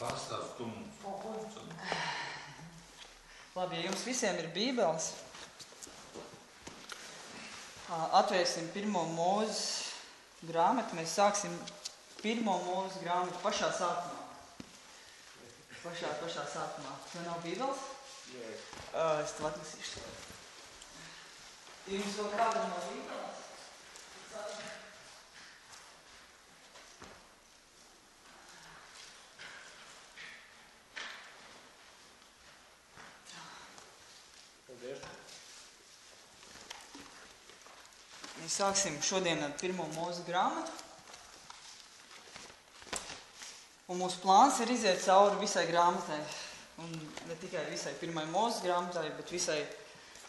Pastāst mums. Labi, ja jums visiem ir bībeles, atvērsim pirmo mūzes grāmatu. Mēs sāksim pirmo mūzes grāmatu pašā sākumā. Pašā, pašā sākumā. Tev nav bībeles? Ā, Es tev atnesīšu. Jums vēl kādam nav bībeles? Mēs sāksim šodien ar pirmo mūzu grāmatu. Un mūsu plāns ir iziet cauri visai grāmatai. Un ne tikai visai pirmai mūzu grāmatai, bet visai,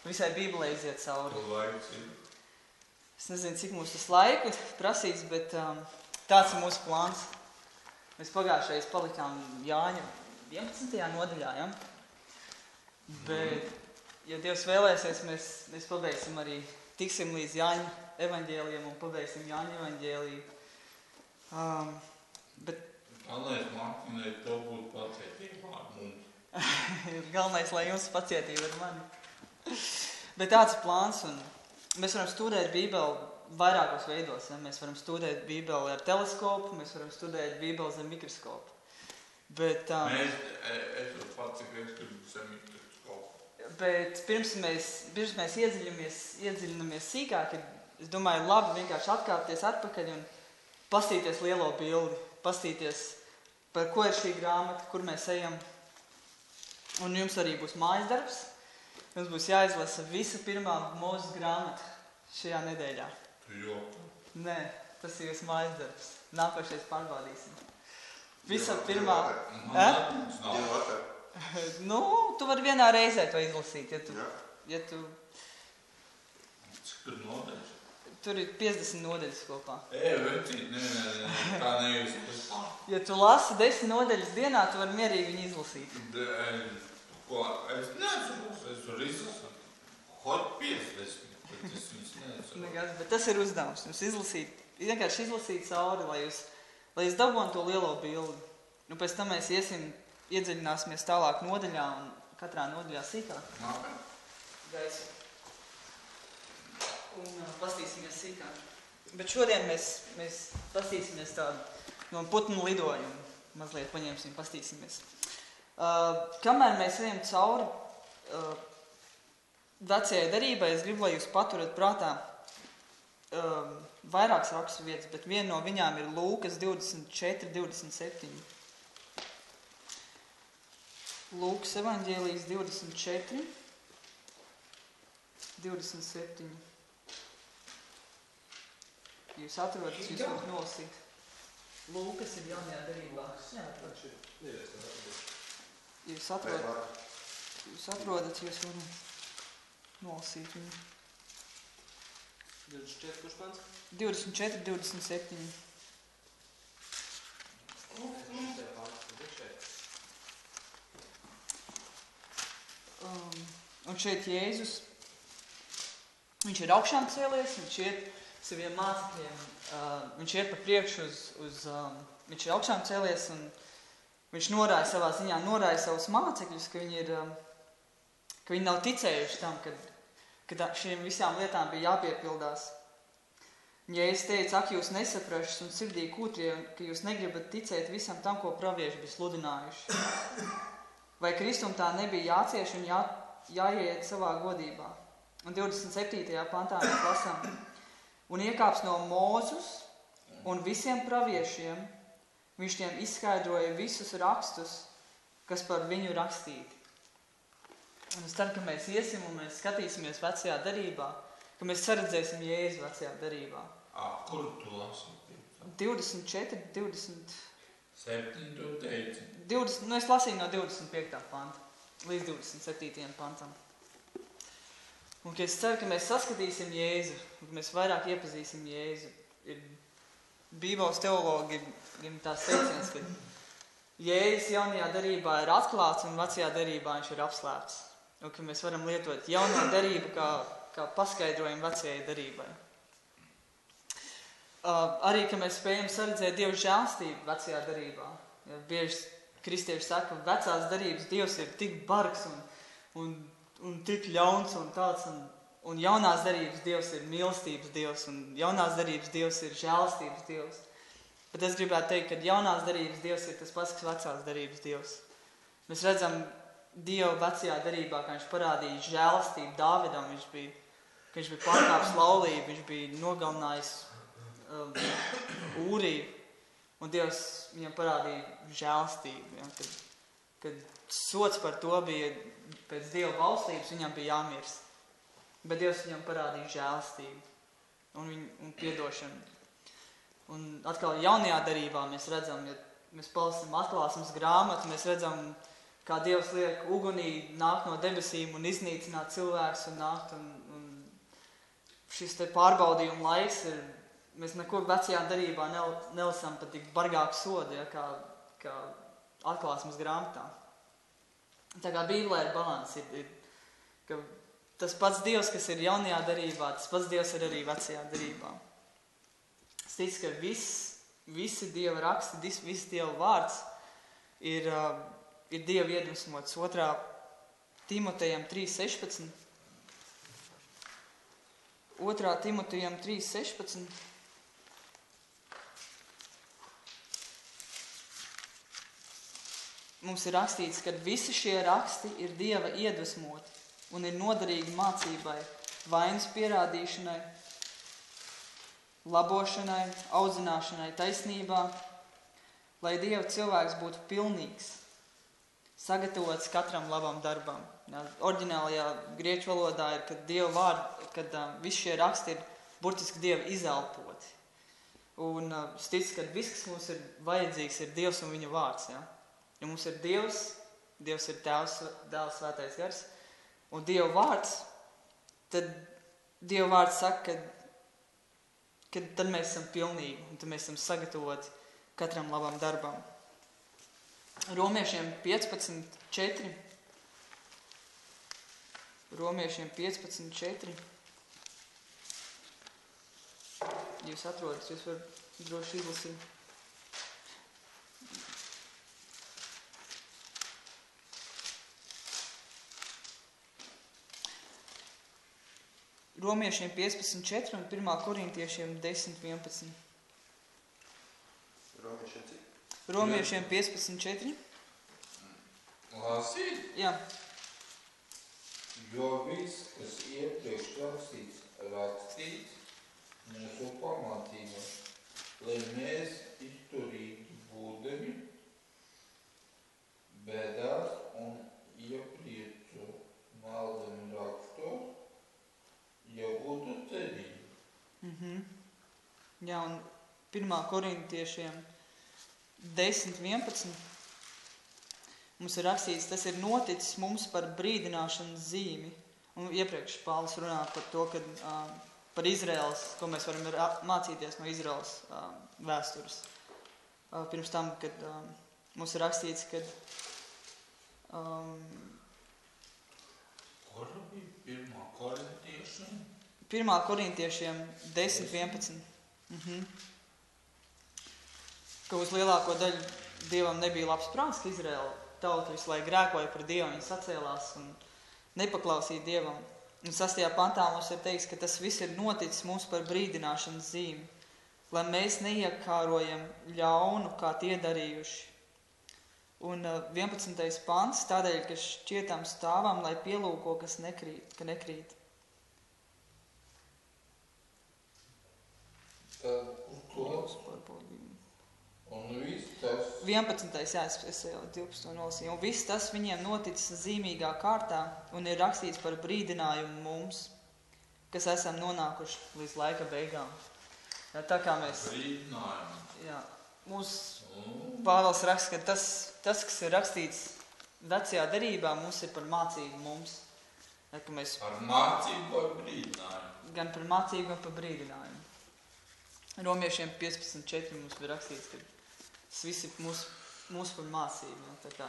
visai Bībelē iziet cauri. Es nezinu, cik mums tas laika prasīs, bet um, tāds ir mūsu plāns. Mēs pagājušajā palikām Jāņa 11. nodaļā. Ja? Bet, ja Dievs vēlēsies, mēs, mēs pabeigsim arī, tiksim līdz Jāņa evaņģēliem un pabeigsim Jāņa evaņģēliju. Um, bet Galvenais Martinai tev būtu pacietība ar mums. galvenais, lai jums pacietība ar mani. Bet tāds plāns. Un mēs varam studēt Bībeli vairākos veidos. Ja? Mēs varam studēt Bībeli ar teleskopu, mēs varam studēt Bībeli zem mikroskopu. Bet, um, Mēs, e- es jau pats, cik es gribu zem mikroskopu. Bet pirms mēs, pirms mēs iedziļinamies, iedziļinamies sīkāk, ir es domāju, labi vienkārši atkāpties atpakaļ un paskatīties lielo bildi, paskatīties, par ko ir šī grāmata, kur mēs ejam. Un jums arī būs mājas darbs. Jums būs jāizlasa visa pirmā mūzes grāmata šajā nedēļā. Jo. Nē, tas ir jūsu mājas darbs. Nākošais pārbaudīsim. Visa pirmā. Nav. Dienu vakar. Nu, tu vari vienā reizē to izlasīt, ja tu, Jā. ja tu Cik tur nodeļas? Tur ir 50 nodaļas kopā. Ej, vecīt, nē, nē, nē, tā nejūst. Tas tā. Ja tu lasi 10 nodaļas dienā, tu vari mierīgi viņu izlasīt. D- e, Ko? Es nezinu, es varu izlasīt. Hot 50, bet es viņus nezinu. Nekas, bet tas ir uzdevums. Jums izlasīt, vienkārši izlasīt cauri, lai jūs, lai jūs dabūtu to lielo bildi. Nu, pēc tam mēs iesim, iedziļināsimies tālāk nodaļā un katrā nodaļā sīkāk. Nākamā. Gaisa. Un uh, pastīsimies sīkāk. Bet šodien mēs, mēs pastīsimies tādu no putnu lidojumu. Mazliet paņemsim, pastīsimies. Uh, kamēr mēs ejam cauri uh, vecajai darībai, es gribu, lai jūs paturat prātā uh, vairākas rakstu vietas, bet viena no viņām ir Lūkas 24, 27. Lūkas evaņģēlijas 24, 27. Jūs atrodat, jūs varat nolasīt. Lūkas ir jaunajā darībā. Jā, jūs atrodat, jūs atrodat, jūs varat nolasīt viņu. 24, kurš pants? 24, 27. Šitā pants, tad ir šeit. Um, un šeit Jēzus, viņš ir augšām cēlies, viņš iet saviem mācekļiem, uh, viņš iet pa priekšu uz, uz um, viņš ir augšām cēlies un viņš norāja savā ziņā, norāja savus mācekļus, ka viņi ir, um, ka viņi nav ticējuši tam, ka, ka šīm visām lietām bija jāpiepildās. Ja es teicu, ak, jūs nesaprašat un sirdī kūtrie, ka jūs negribat ticēt visam tam, ko pravieši bija sludinājuši. Vai Kristum tā nebija jācieš un jā, jāiet savā godībā? Un 27. pantā mēs lasām, un iekāps no Mūzus un visiem praviešiem, viņš tiem izskaidroja visus rakstus, kas par viņu rakstīti. Un es ceru, ka mēs iesim un mēs skatīsimies vecajā darībā, ka mēs saredzēsim Jēzu vecajā darībā. Ā, kur tu lasi? 24, 20. Septiņi tu teici. 20, nu es lasīju no 25. panta līdz 27. pantam. Un es ceru, ka mēs saskatīsim Jēzu, ka mēs vairāk iepazīsim Jēzu. Ir Bībeles teologi ir tās teiciens, ka Jēzus jaunajā darībā ir atklāts un vecajā darībā viņš ir apslēpts. Un ka mēs varam lietot jauno darību kā, kā paskaidrojumu vecajai darībai. Uh, arī, ka mēs spējam saredzēt Dieva žēlstību vecajā darībā. Ja bieži kristieši saka, ka vecās darbības Dievs ir tik bargs un, un, un tik ļauns un tāds. Un, un jaunās darbības Dievs ir mīlestības Dievs, un jaunās darbības Dievs ir žēlstības Dievs. Bet es gribētu teikt, ka jaunās darbības Dievs ir tas pats, kas vecās darbības Dievs. Mēs redzam Dievu vecajā darbā, kā viņš parādīja žēlastību Dāvidam. Viņš bija, viņš bija pārkāpis laulību, viņš bija nogalinājis um, Ūriju. Un Dievs viņam parādīja žēlastību. Ja, kad, kad sots par to bija pēc Dieva valstības, viņam bija jāmirst. Bet Dievs viņam parādīja žēlastību un, viņu, un piedošanu. Un atkal jaunajā darbā mēs redzam, ja mēs palasām atklāsmes grāmatu, mēs redzam, kā Dievs liek ugunī nākt no debesīm un iznīcināt cilvēks un nākt. Un, un šis te pārbaudījuma laiks ir mēs neko vecajā darbā nelasām pat tik bargāku sodu, ja, kā, kā atklāsmes grāmatā. Tā kā Bībelē ir balans, ir, ir, ka tas pats Dievs, kas ir jaunajā darbā, tas pats Dievs ir arī vecajā darbā. Es ticu, ka viss, visi Dieva raksti, viss Dieva vārds ir, uh, ir Dieva iedvesmots. Otrā Timotejam 3.16. Otrā Timotejam 3.16. mums ir rakstīts, ka visi šie raksti ir Dieva iedvesmoti un ir noderīgi mācībai, vainas pierādīšanai, labošanai, audzināšanai taisnībā, lai Dieva cilvēks būtu pilnīgs, sagatavots katram labam darbam. Orģinālajā grieķu valodā ir, kad vārdi, kad um, visi šie raksti ir burtiski Dieva izelpoti. Un uh, es ticu, ka viss, kas mums ir vajadzīgs, ir Dievs un viņa vārds. Ja? Ja mums ir Dievs, Dievs ir Tēvs, Dēls, Svētais Gars, un Dieva vārds, tad Dieva vārds saka, ka, ka tad mēs esam pilnīgi, un tad mēs esam sagatavoti katram labam darbam. Romiešiem 15, 4. Romiešiem 15, 4. Jūs atrodat, jūs varat droši izlasīt. Romiešiem 15.4 un 1. korintiešiem 10.11. Romiešiem cik? Romiešiem 15.4. Lasīt, Jā, jo viss, kas iepriekš rakstīts, rakstīts mūsu pamācībā, lai mēs izturīgi būdami bēdās un iepriecu maldami rakstos, būtu cerīgi. mhm. Jā un 1. korintiešiem 10.11. Mums ir rakstīts, tas ir noticis mums par brīdināšanas zīmi. Un iepriekš Pāvils runā par to, ka uh, par Izraels, ko mēs varam ra- mācīties no Izraels uh, vēstures. Uh, pirms tam, kad um, mums ir rakstīts, ka um, Kur bija pirmā korintiešana? 1. korintiešiem 10.11. Mhm. Ka uz lielāko daļu dievam nebija labs prāts, ka Izraela tauta visu laiku grēkoja par dievu, viņi sacēlās un nepaklausīja dievam. Un 6. pantā mums ir teikts, ka tas viss ir noticis mums par brīdināšanas zīmi, lai mēs neiekārojam ļaunu, kā tie darījuši. Un uh, 11. pants tādēļ, ka šķietam stāvam, lai pielūko, kas nekrīt, ka nekrīt. To Pārbaudījumu. un viss tas 11. Jā, es, es jau 12. nolasīju. Un viss tas viņiem noticis zīmīgā kārtā un ir rakstīts par brīdinājumu mums, kas esam nonākuši līdz laika beigām. Jā, tā kā mēs, brīdinājumi. jā, mūs Un Pāvils raksta, ka tas, tas, kas ir rakstīts vecajā derībā, mums ir par mācību mums. Jā, ka mēs ar mācību ar brīdinājumu. gan par mācību, gan par brīdinājumu. Romiešiem 15.4 mums bija rakstīts, ka tas viss ir mūsu, mūsu par mācību. Ja? Kā,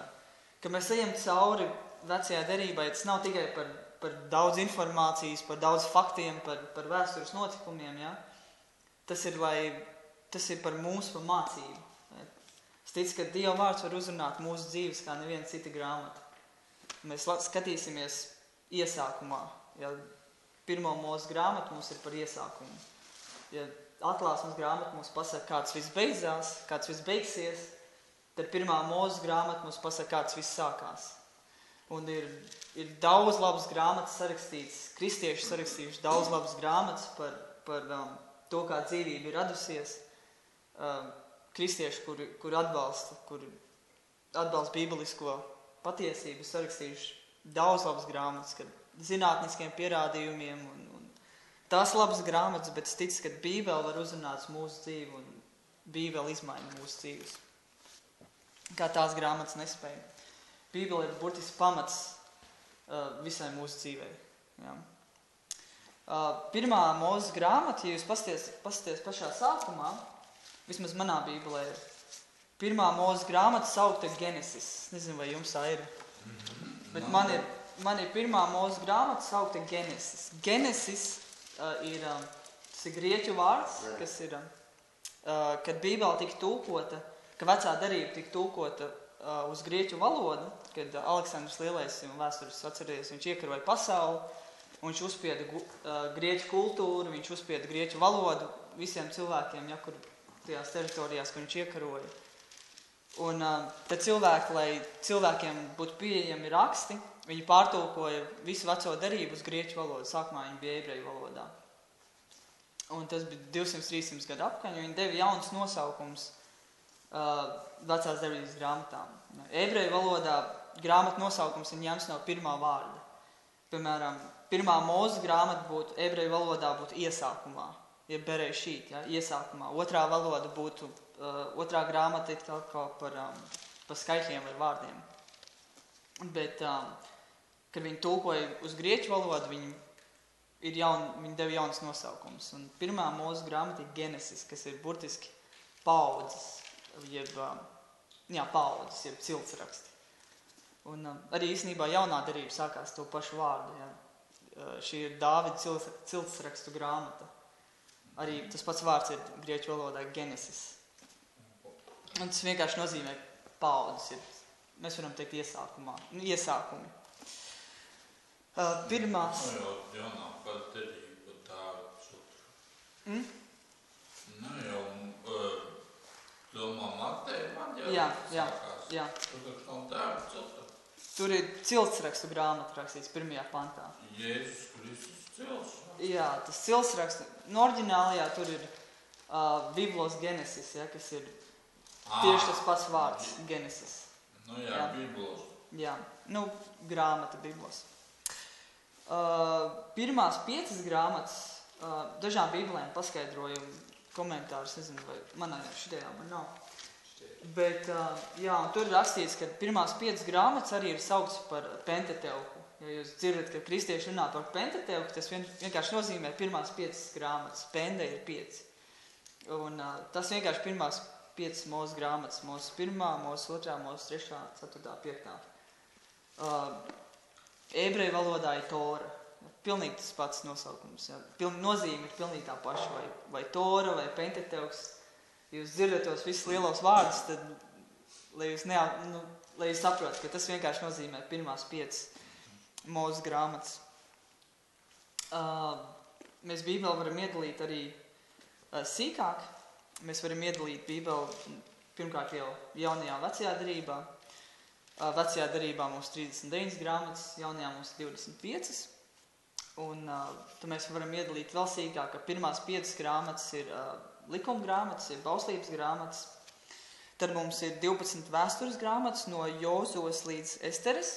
ka mēs ejam cauri vecajā derībai, tas nav tikai par, par daudz informācijas, par daudz faktiem, par, par vēstures notikumiem. Ja? Tas, ir, lai, tas ir par mūsu par mācību. Ja? Es ticu, ka Dieva vārds var uzrunāt mūsu dzīves kā neviena cita grāmata. Mēs skatīsimies iesākumā. Ja pirmo mūsu grāmatu mums ir par iesākumu. Ja atklāsmes grāmata mums pasaka, kāds viss beidzās, kāds viss beigsies, tad pirmā mūsu grāmata mums pasaka, kāds viss sākās. Un ir, ir daudz labas grāmatas sarakstītas, kristieši sarakstījuši daudz labas grāmatas par, par um, to, kā dzīvība ir radusies. Um, kristieši, kuri, kuri atbalsta, kuri atbalsta bībelisko patiesību, sarakstījuši daudz labas grāmatas, kad zinātniskiem pierādījumiem un tās labas grāmatas, bet es ticu, ka Bībele var uzrunāt mūsu dzīvi un Bībele izmaina mūsu dzīves. Kā tās grāmatas nespēja. Bībele ir burtiski pamats uh, visai mūsu dzīvei. Ja. Uh, pirmā mūsu grāmata, ja jūs pasties pašā sākumā, vismaz manā bībelē, ir pirmā mūsu grāmata saukta Genesis. Nezinu, vai jums tā ir. Bet man ir, man ir pirmā mūsu grāmata saukta Genesis. Genesis uh, ir, um, tas ir grieķu vārds, kas ir, um, uh, kad bībele tika tulkota, ka vecā darība tika tulkota uh, uz grieķu valodu, kad uh, Aleksandrs Lielais, un vēstures atceries, viņš iekaroja pasauli, viņš uzspieda uh, grieķu kultūru, viņš uzspieda grieķu valodu visiem cilvēkiem, ja, kur tajās teritorijās, kur viņš iekaroja. Un uh, tad cilvēki, lai cilvēkiem būtu pieejami raksti, viņi pārtulkoja visu veco darību uz grieķu valodu. Sākumā viņi bija ebreju valodā. Un tas bija 200-300 gadu apkaņ, un viņi deva jaunus nosaukumus uh, vecās darbības grāmatām. Ebreju valodā grāmatu nosaukums ir ņemts no pirmā vārda. Piemēram, pirmā mūzu grāmata būtu ebreju valodā būtu iesākumā, jeb berēju šīt, ja, iesākumā. Otrā valoda būtu, uh, otrā grāmata ir kaut kā par, um, par skaitļiem vai vārdiem. Bet, um, kad viņi tulkoja uz grieķu valodu, viņi, ir jaun, viņi deva jaunas nosaukums. Un pirmā mūsu grāmata ir Genesis, kas ir burtiski paudzes, jeb, um, jā, paudzes, jeb ciltsraksti. Un um, arī īstenībā jaunā darība sākās to pašu vārdu. Ja. Uh, šī ir Dāvida cilts, ciltsrakstu grāmata. Arī tas pats vārds ir grieķu valodā Genesis. Un tas vienkārši nozīmē paudzes. Ir, mēs varam teikt iesākumā, nu, iesākumi. Uh, pirmās. Nu jau jaunākā derība tā ir. Mm? Nu jau, domā, Mateja man jau Jā, jā, sākās. jā. Cilta. Tur ir ciltsrakstu grāmata rakstīts pirmajā pantā. Jēzus Kristus cils. Jā, tas ciltsraksts, no oriģinālajā tur ir uh, Biblos Genesis, ja, kas ir tieši tas pats vārds - Genesis. Nu jā, Jā. Bībeles. Jā, nu, grāmata Biblos. Uh, pirmās piecas grāmatas, uh, dažām bībelēm paskaidroju komentārus, nezinu, vai manā šitajā man nav. Bet, uh, jā, un tur ir rakstīts, ka pirmās piecas grāmatas arī ir sauktas par Pentateuku. Ja jūs dzirdat, ka kristieši runā par Pentateuku, tas vien, vienkārši nozīmē pirmās piecas grāmatas. Pende ir pieci. Un uh, tas vienkārši pirmās piecas mūsu grāmatas. Mūsu pirmā, mūsu otrā, mūsu trešā, ceturtā, piektā. Uh, ebreju valodā ir Tora. Pilnīgi tas pats nosaukums. Ja. Piln, nozīme ir pilnīgi tā paša. Vai, vai Tora vai Pentateuks. Jūs dzirdat tos visus lielos vārdus, tad, lai jūs, neā, nu, lai jūs saprotat, ka tas vienkārši nozīmē pirmās piecas mūsu grāmatas. Uh, mēs Bībeli varam iedalīt arī uh, sīkāk. Mēs varam iedalīt Bībeli pirmkārt jau jaunajā un vecajā darībā. Vecajā darībā mums ir 39 grāmatas, jaunajā mums ir 25. Un tad mēs varam iedalīt vēl sīkāk, ka pirmās piecas grāmatas ir likuma grāmatas, ir bauslības grāmatas. Tad mums ir 12 vēstures grāmatas no Jozos līdz Esteres.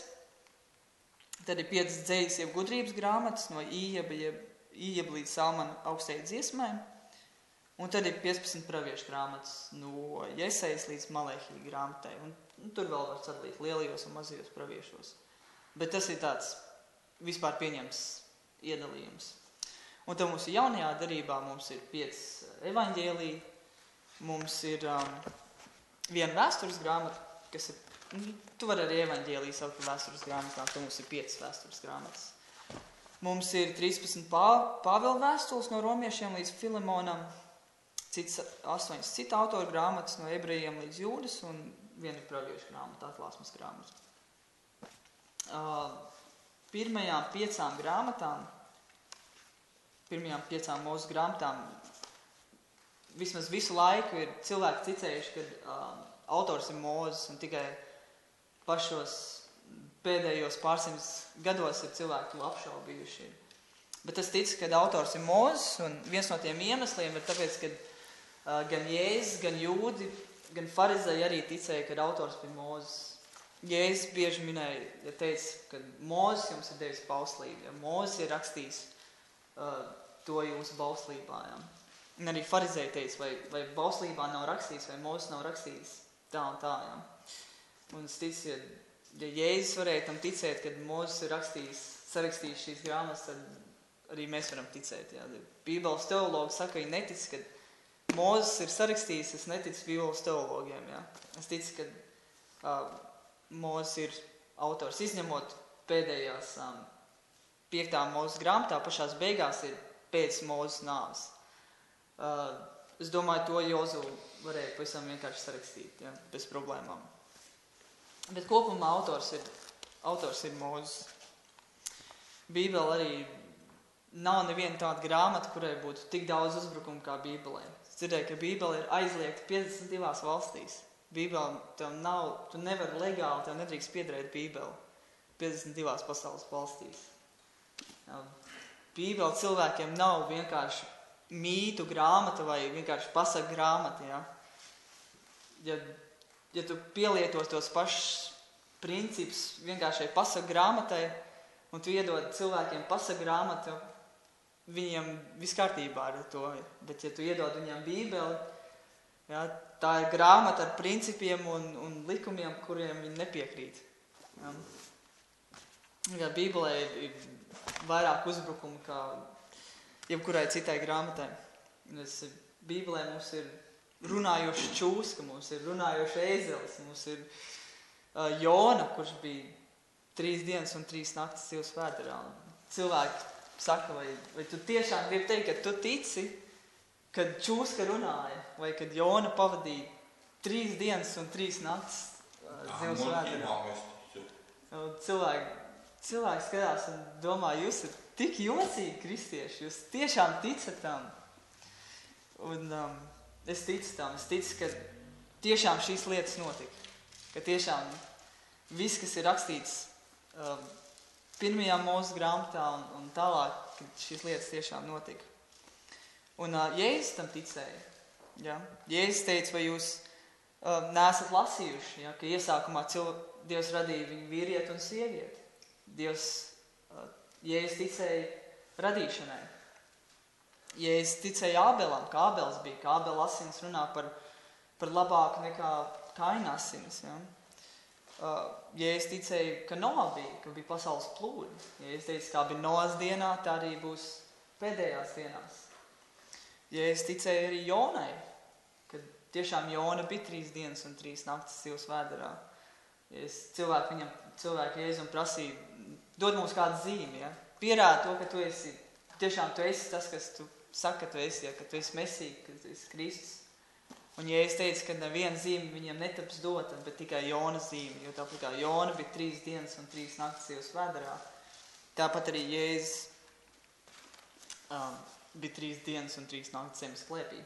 Tad ir 5 dzējas, jeb gudrības grāmatas no Ījeba, jeb, Ījeba līdz Salmana augstajai dziesmai. Un tad ir 15 praviešu grāmatas no Jesejas līdz Malēhī grāmatai. Un, un tur vēl var sadalīt lielajos un mazajos praviešos. Bet tas ir tāds vispār pieņems iedalījums. Un tad mums ir jaunajā darbā, mums ir pieci evaņģēlīji, mums ir um, viena vēstures grāmata, kas ir. nu, Tu vari arī evaņģēlīju saukt par vēstures grāmatām, tad mums ir piecas vēstures grāmatas. Mums ir 13 pā, Pāvila vēstules no romiešiem līdz Filemonam, cits, astoņas citu autoru grāmatas no ebrejiem līdz jūdas un viena ir praviešu grāmata, atklāsmes grāmata. Uh, pirmajām piecām grāmatām, pirmajām piecām mūsu grāmatām, vismaz visu laiku ir cilvēki ticējuši, ka uh, autors ir mūzis un tikai pašos pēdējos pārsimts gados ir cilvēki to apšaubījuši. Bet es ticu, ka autors ir mūzis, un viens no tiem iemesliem ir tāpēc, ka uh, gan Jēzus, gan Jūdi, gan Farizēji arī ticēja, ka autors bija mūzis. Jēzus bieži minēja, ja teica, ka mūzis jums ir devis bauslību, ja mūzis ir rakstījis uh, to jūsu bauslībā. Ja. Un arī Farizēji teica, vai, vai bauslībā nav rakstīts, vai mūzis nav rakstījis tā un tā. Ja. Un es ticu, ja, ja Jēzus varēja tam ticēt, kad mūzis ir rakstījis, sarakstījis šīs grāmatas, tad arī mēs varam ticēt. Jā. Bībeles teologi saka, viņi netic, ka Mūzes ir sarakstījis, es neticu Bībeles teologiem. Jā. Es ticu, ka uh, Mūzes ir autors, izņemot pēdējās um, piektā mūzes grāmatā, pašās beigās ir pēc mūzes nāves. Uh, es domāju, to Jozu varēja pavisam vienkārši sarakstīt, ja, bez problēmām. Bet kopumā autors ir, autors ir mūzes. Bībele arī Nav neviena tāda grāmata, kurai būtu tik daudz uzbrukumu kā Bībelē. Es dzirdēju, ka Bībele ir aizliegta 52 valstīs. Bībele tev nav, tu nevari legāli, tev nedrīkst piederēt Bībeli 52 pasaules valstīs. Bībele cilvēkiem nav vienkārši mītu grāmata vai vienkārši pasaku grāmata. Ja? Ja, ja tu pielietos tos pašus principus vienkāršai pasaku grāmatai, un tu iedod cilvēkiem pasaku grāmatu, viņiem viss kārtībā ar to. Bet, ja tu iedod viņiem Bībeli, jā, tā ir grāmata ar principiem un, un likumiem, kuriem viņi nepiekrīt. Jā. Jā, Bībelē ir, ir vairāk uzbrukumu kā jebkurai citai grāmatai. Es, Bībelē mums ir runājoša čūska, mums ir runājoša ēzelis, mums ir uh, Jona, kurš bija trīs dienas un trīs naktas cilvēks vēderā. Cilvēki saka, vai, vai tu tiešām gribi teikt, ka tu tici, kad čūska runāja, vai kad Jona pavadīja trīs dienas un trīs naktis uh, zivs vēderā. Cilvēki, cilvēki skatās un domā, jūs esat tik jocīgi kristieši, jūs tiešām ticat tam. Un um, es ticu tam, es ticu, ka tiešām šīs lietas notika. Ka tiešām viss, kas ir rakstīts um, pirmajā mūsu grāmatā un, un tālāk, kad šīs lietas tiešām notika. Un uh, Jēzus tam ticēja. Ja? Jēzus teica, vai jūs uh, neesat lasījuši, ja? ka iesākumā cilvē, Dievs radīja viņu vīrieti un sievieti. Dievs, uh, Jēzus ticēja radīšanai. Jēzus ticēja Ābelam, ka Ābels bija, ka Ābela asins runā par, par labāku nekā Kaina asins. Ja? Uh, ja es ticēju, ka Noā bija, ka bija pasaules plūdi, ja es teicu, kā bija Noās dienā, tā arī būs pēdējās dienās. Ja es ticēju arī Jonai, ka tiešām Jona bija trīs dienas un trīs naktas sīvas vēderā. Ja es cilvēku viņam, cilvēku Jēzum prasīju, dod mums kādu zīmi, ja? pierāda to, ka tu esi, tiešām tu esi tas, kas tu saka, ka tu esi, ja? ka tu esi Mesija, ka tu esi Kristus. Un ja es teicu, ka neviena zīme viņiem netaps dota, bet tikai Jona zīme, jo tāpat kā Jona bija trīs dienas un trīs naktas jūs vēderā, tāpat arī Jēzus um, bija trīs dienas un trīs naktas zemes klēpī.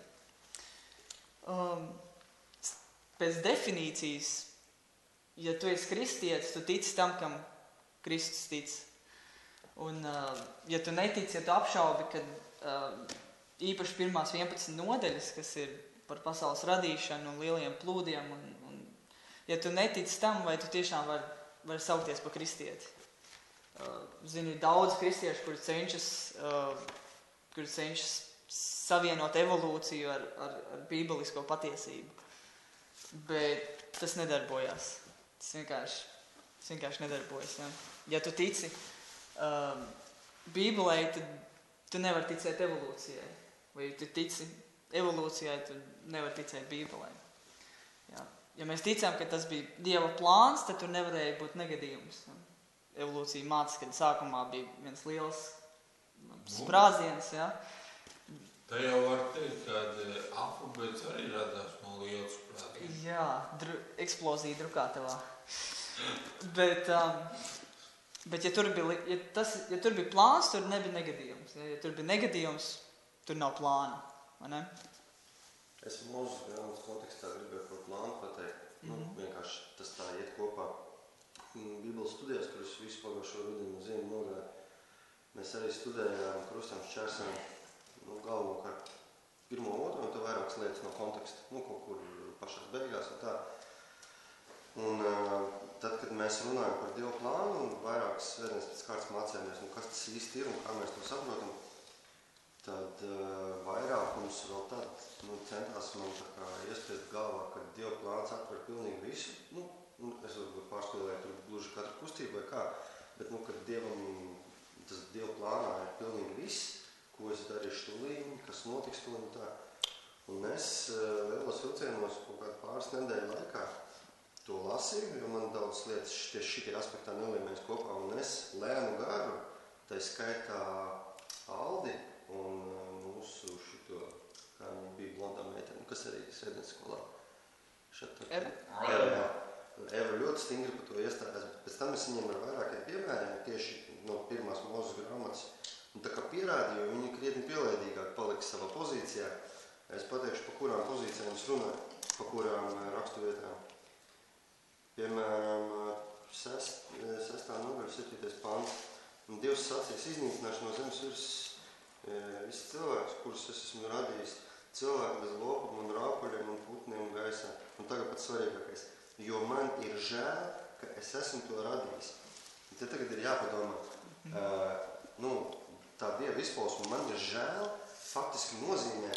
Um, pēc definīcijas, ja tu esi kristietis, tu tici tam, kam Kristus tic. Un, uh, ja tu netici, ja tu apšaubi, kad uh, īpaši pirmās 11 nodeļas, kas ir par pasaules radīšanu un lieliem plūdiem. Un, un, ja tu netici tam, vai tu tiešām vari var saukties par kristieti. Uh, zinu, daudz kristiešu, kuri cenšas, uh, kuri cenšas savienot evolūciju ar, ar, ar bībelisko patiesību. Bet tas nedarbojās. Tas vienkārši, tas vienkārši nedarbojas. Ja, ja tu tici um, Bībelē, tad tu nevari ticēt evolūcijai. Vai tu tici evolūcijai, tad nevar ticēt Bībelē. Jā. Ja mēs ticam, ka tas bija Dieva plāns, tad tur nevarēja būt negadījums. Evolūcija mācīja, ka sākumā bija viens liels sprādziens. Ja? Tā jau var teikt, ka eh, alfabēts arī radās no lielas prātiem. Jā, dru, eksplozija drukātavā. bet, um, bet ja, tur bija, ja, tas, ja tur bija plāns, tur nebija negadījums. Ja, ja tur bija negadījums, tur nav plāna. vai ne? Es mūsu grāmatas kontekstā gribēju par plānu pateikt. Mm -hmm. nu, vienkārši tas tā iet kopā. Mm, Bībeles studijās, kuras visu pagājušo rudenu un ziemu nogāju, mēs arī studējām krustām šķērsām nu, galvenokārt pirmo otru un tad vairākas lietas no konteksta, nu, kaut kur pašās beigās un tā. Un tad, kad mēs runājam par Dievu plānu un vairākas svētdienas pēc kārtas mācījāmies, nu, kas tas īsti ir un kā mēs to saprotam, tad uh, vairākums vēl tad nu, centās man iespiest galvā, ka Dieva plāns atver pilnīgi visu. Nu, nu, es varbūt pārspīlēju tur gluži katru kustību vai kā, bet nu, kad Dievam, tas Dieva plānā ir pilnīgi viss, ko es darīšu tūlīt, kas notiks tūlīt un tā. Un es uh, lielos vilcienos kaut kādu pāris nedēļu laikā to lasīju, jo man daudz lietas tieši šitie aspektā nelīmēs kopā, un es lēnu garu, tā skaitā Aldi un uh, mūsu šito, kā viņa bija blondā meitene, kas arī sēdienas skolā. Šeit, Eva? Jā, jā. Eva ļoti stingri par to iestājās, bet pēc tam es viņam ar vairākiem piemēriem tieši no pirmās mūzes grāmatas un tā kā pierādīju, viņi krietni pielaidīgāk palika savā pozīcijā. Es pateikšu, pa kurām pozīcijām es runāju, pa kurām eh, rakstu vietām. Piemēram, eh, sest, eh, sestā nodaļa, septītais pāns. Un Dievs sacīs iznīcināšu no zemes virs viss cilvēks, kurus es esmu radījis, cilvēku bez lopām un rāpuļiem un putniem un gaisā. Un tagad pats svarīgākais, jo man ir žēl, ka es esmu to radījis. Un te tagad ir jāpadomā, uh, nu, tā Dieva izpausme man ir žēl, faktiski nozīmē,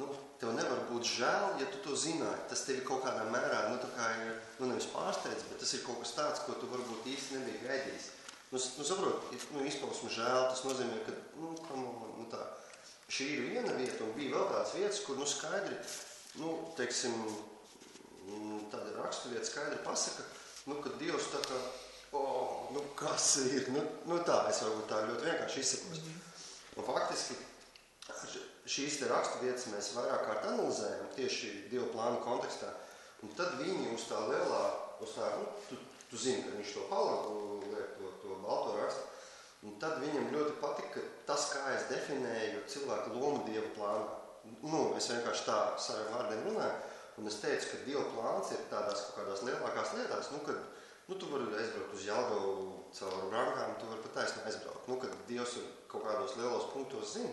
nu, tev nevar būt žēl, ja tu to zināji. Tas tevi kaut kādā mērā, nu, tā kā ir, nu, nevis pārsteidz, bet tas ir kaut kas tāds, ko tu varbūt īsti nebija gaidījis. Nu, nu saprot, nu, izpausme žēl, tas nozīmē, ka, nu, on, nu tā, šī ir viena vieta, un bija vēl tādas vietas, kur, nu, skaidri, nu, teiksim, mm, tāda raksturvieta skaidri pasaka, nu, ka Dievs tā kā, o, nu, kas ir, nu, nu tā, es varbūt tā ļoti vienkārši izsakos. Un faktiski šīs te raksturvietas mēs vairāk kārt analizējam tieši Dieva plānu kontekstā, un tad viņi uz tā lielā, uz tā, nu, tu, tu zini, ka viņš to palieku, liek to, to balto rakstu, un tad viņam ļoti patika tas, kā es definēju cilvēku lomu Dieva plānā. Nu, es vienkārši tā saviem vārdiem runāju, un es teicu, ka Dieva plāns ir tādās kaut kādās lielākās lietās, nu, kad nu, tu vari aizbraukt uz Jelgavu caur brankām, tu vari pat taisni aizbraukt. Nu, kad Dievs ir kaut kādos lielos punktos zina,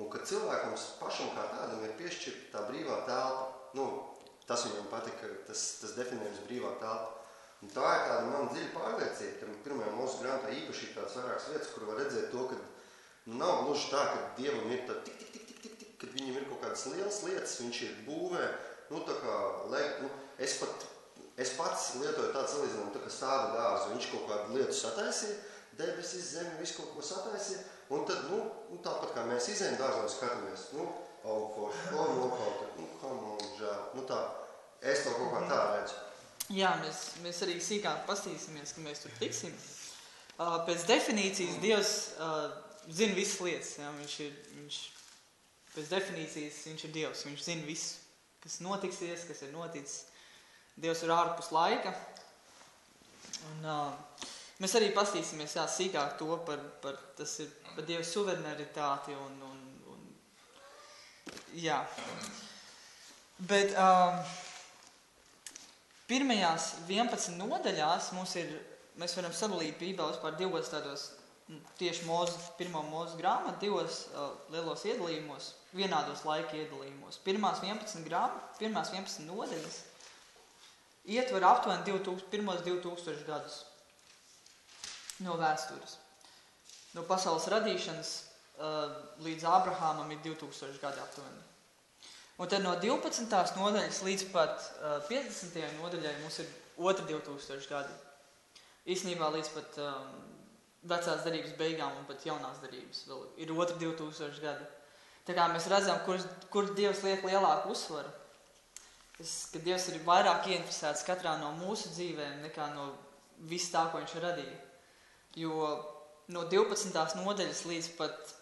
un ka cilvēkam pašam kā tādam ir piešķirta tā brīvā telpa. Nu, tas viņam patika, tas, tas definējums brīvā telpa. Un tā ir tāda man dziļa pārliecība, ka pirmajā mūsu grāmatā īpaši ir tādas vairākas vietas, kur var redzēt to, ka nu, nav gluži tā, ka Dievam ir tā tik, tik, tik, tik, tik, tik, kad viņam ir kaut kādas lielas lietas, viņš ir būvē, nu tā kā, le, nu, es pat, es pats lietoju tādu salīdzinājumu, tā kā stāda dārzu, viņš kaut kādu lietu sataisīja, debesis, zemi, visu kaut ko sataisīja, un tad, nu, nu tāpat kā mēs izējam dārzā un skatāmies, nu, augfoši, o, nokauta, nu, kam man žēl, nu tā, es to kaut kā tā redzu. Jā, mēs, mēs arī sīkāk paskatīsimies, ka mēs tur tiksim. Uh, pēc definīcijas Dievs uh, zina visas lietas. Jā, viņš ir, viņš, pēc definīcijas viņš ir Dievs. Viņš zina visu, kas notiksies, kas ir noticis. Dievs ir ārpus laika. Un, uh, mēs arī paskatīsimies jā, sīkāk to par, par, ir, par Dieva suverenitāti. Un, un, un, jā. Bet, um, Pirmajās 11 nodaļās mums ir, mēs varam sadalīt Bībeli par divos tādos tieši mūzu, pirmo mūzu grāmatu, divos uh, lielos iedalījumos, vienādos laika iedalījumos. Pirmās 11, grāma, pirmās 11 nodaļas ietver aptuveni 2000, pirmos 2000 gadus no vēstures. No pasaules radīšanas uh, līdz Ābrahāmam ir 2000 gadi aptuveni. Un tad no 12. nodaļas līdz pat uh, 50. nodaļai mums ir otra 2000 gadi. Īsnībā līdz pat um, vecās darības beigām un pat jaunās darības vēl ir otra 2000 gadi. Tā kā mēs redzam, kur, kur Dievs liek lielāku uzsvaru. Es, ka Dievs ir vairāk ieinteresēts katrā no mūsu dzīvēm nekā no viss tā, ko viņš radīja. Jo no 12. nodaļas līdz pat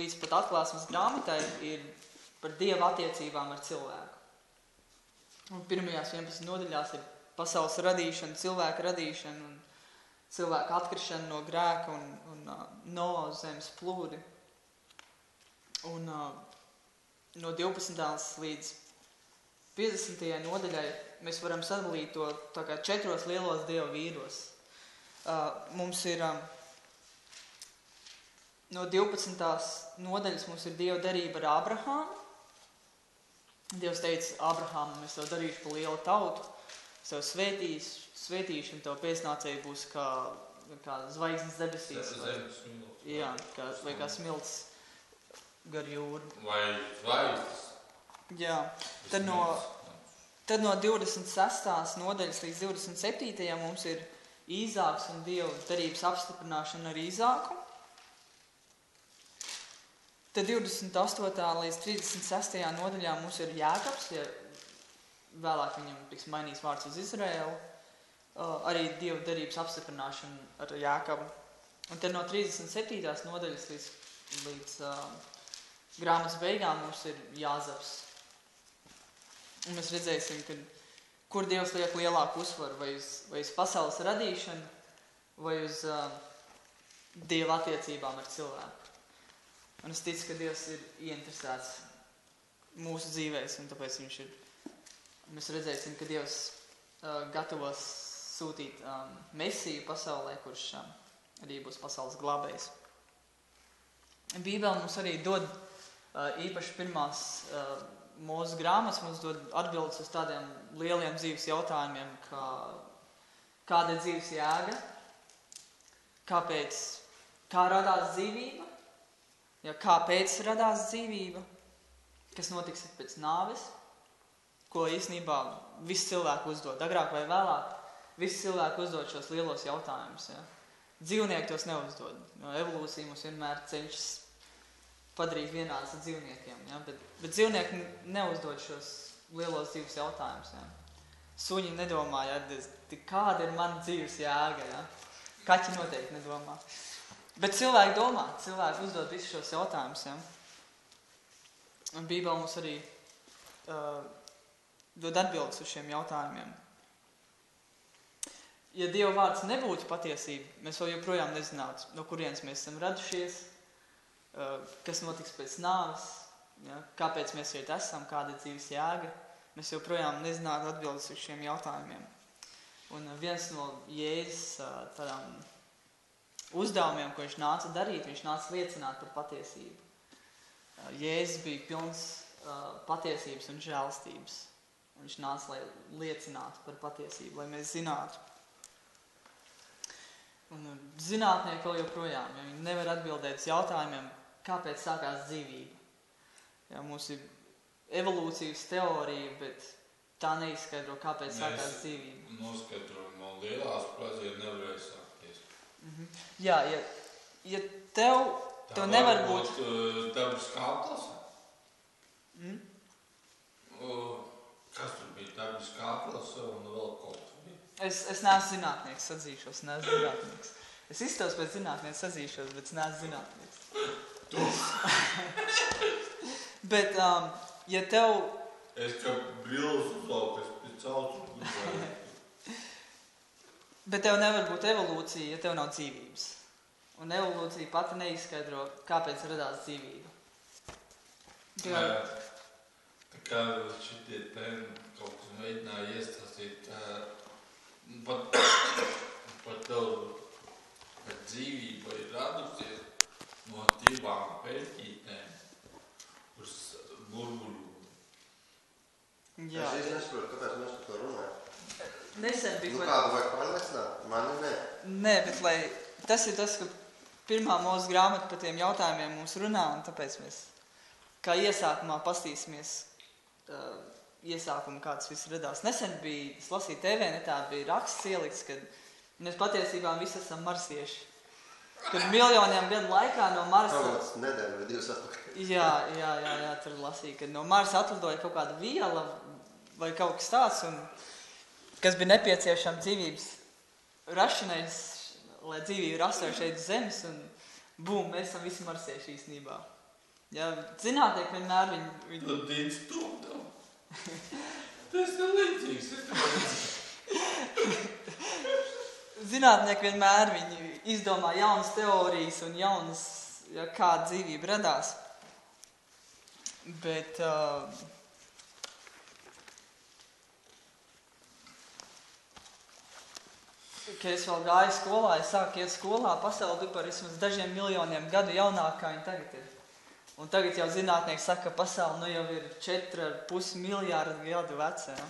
līdz pat atklāsmes grāmatai ir par dieva attiecībām ar cilvēku. Un pirmajās 11 nodaļās ir pasaules radīšana, cilvēka radīšana un cilvēka atkrišana no grēka un, un uh, no zemes plūdi. Un uh, no 12. līdz 50. nodaļai mēs varam sadalīt to četros lielos dievu vīros. Uh, mums ir um, no 12. nodaļas mums ir dieva darība ar Abrahāmu. Dievs teica Abrahamam, es tev darīšu par lielu tautu, es tev svētīšu, svētīšu un tev pēcnācēji būs kā, kā zvaigznes debesīs. Vai, smilts. jā, kā, vai kā smilts gar jūru. Vai zvaigznes. Jā, tad no, tad no 26. nodaļas līdz 27. mums ir īzāks un dievu darības apstiprināšana ar īzāku. Tad 28. līdz 36. nodaļā mums ir jēkabs, ja vēlāk viņam tiks mainīts vārds uz Izraēlu. Uh, arī dievu darības apstiprināšana ar jēkabu. Un tad no 37. nodaļas līdz, līdz uh, grāmatas beigām mums ir jāzaps. Un mēs redzēsim, ka, kur Dievs liek lielāku uzsvaru, vai uz, vai uz pasaules radīšanu, vai uz uh, Dieva attiecībām ar cilvēku. Un es ticu, ka Dievs ir ieinteresēts mūsu dzīvēs, un tāpēc viņš ir. Mēs redzēsim, ka Dievs uh, gatavos sūtīt um, mesiju pasaulē, kurš um, arī būs pasaules glābējs. Bībele mums arī dod uh, īpaši pirmās uh, mūsu grāmatas, mums dod atbildes uz tādiem lieliem dzīves jautājumiem, kā kāda ir dzīves jēga, kāpēc, kā radās dzīvība, ja kāpēc radās dzīvība, kas notiks pēc nāves, ko īstenībā visi cilvēki uzdod, agrāk vai vēlāk. Visi cilvēki uzdod šos lielos jautājumus. Ja. Dzīvnieki tos neuzdod. Jo evolūcija mums vienmēr cenšas padarīt vienādus ar dzīvniekiem. Ja. Bet, bet dzīvnieki neuzdod šos lielos dzīves jautājumus. Ja. Suņi nedomā, ja, kāda ir mana dzīves jēga. Ja. Kaķi noteikti nedomā. Bet cilvēki domā, cilvēki uzdod visus šos jautājumus. Ja. Un Bībelē mums arī uh, dod atbildes uz šiem jautājumiem. Ja Dieva vārds nebūtu patiesība, mēs vēl joprojām nezinātu, no kurienes mēs esam radušies, uh, kas notiks pēc nāves, ja, kāpēc mēs šeit esam, kāda ir dzīves jēga. Mēs joprojām nezinātu atbildes uz šiem jautājumiem. Un uh, viens no Jēzus uh, tādām uzdevumiem, ko viņš nāca darīt, viņš nāca liecināt par patiesību. Uh, Jēzus bija pilns uh, patiesības un žēlstības. Viņš nāca, lai liecinātu par patiesību, lai mēs zinātu. Un uh, zinātnieki vēl joprojām, ja viņi nevar atbildēt uz jautājumiem, kāpēc sākās dzīvība. Ja, mums ir evolūcijas teorija, bet tā neizskaidro, kāpēc Mēs sākās dzīvība. Noskaidrojumu no lielās plazījuma nevarēja sākties. Jā, ja, ja tev, tev nevar būt... uh, dabas kāplas. Mm? Uh, kas tur bija? Dabas kāplas un vēl kaut kas bija. Es, es neesmu zinātnieks, atzīšos, neesmu zinātnieks. Es izstāstu pēc zinātnieks, atzīšos, bet es neesmu zinātnieks. bet, um, ja tev Es kā brilles uzvalku, es pēc ausu gudrāju. Bet tev nevar būt evolūcija, ja tev nav dzīvības. Un evolūcija pati neizskaidro, kāpēc radās dzīvība. Jā, Tā kā šitie te kaut kas mēģināja iestāstīt, uh, pat, pat tev, ka dzīvība ir radusies no divām pētītēm, kuras burbuļu. jā. Es nesaprotu, kāpēc mēs par to runājam. Nesen bija Nu, kādu vajag pārliecināt? Mani nē. Nē, bet lai, tas ir tas, ka pirmā mūsu grāmata par tiem jautājumiem mums runā, un tāpēc mēs kā iesākumā pastīsimies uh, iesākumu, kāds viss radās. Nesen bija, es lasīju TV, netā bija raksts ielikts, ka mēs patiesībā visi esam marsieši. Kad miljoniem gadu laikā no Marsa... Atpakaļ. Jā, jā, jā, jā tur lasīja, ka no Marsa atlidoja kaut kāda viela vai kaut kas tāds, un, kas bija nepieciešama dzīvības rašanai, lai dzīvība rastos šeit uz Zemes, un bum, mēs esam visi marsieši īstenībā. Jā, zinātnieki vienmēr viņi, viņi Tu tic tūktam. Tas ir līdzīgs. Zinātnieki vienmēr viņi izdomā jaunas teorijas un jaunas, ja, kā dzīvība radās. Bet uh, kad es vēl gāju skolā, es sāku iet skolā, pasaule bija par vismaz dažiem miljoniem gadu jaunāka, kā viņa tagad ir. Un tagad jau zinātnieki saka, ka pasaule nu jau ir 4,5 miljārdu gadu veca. Ja?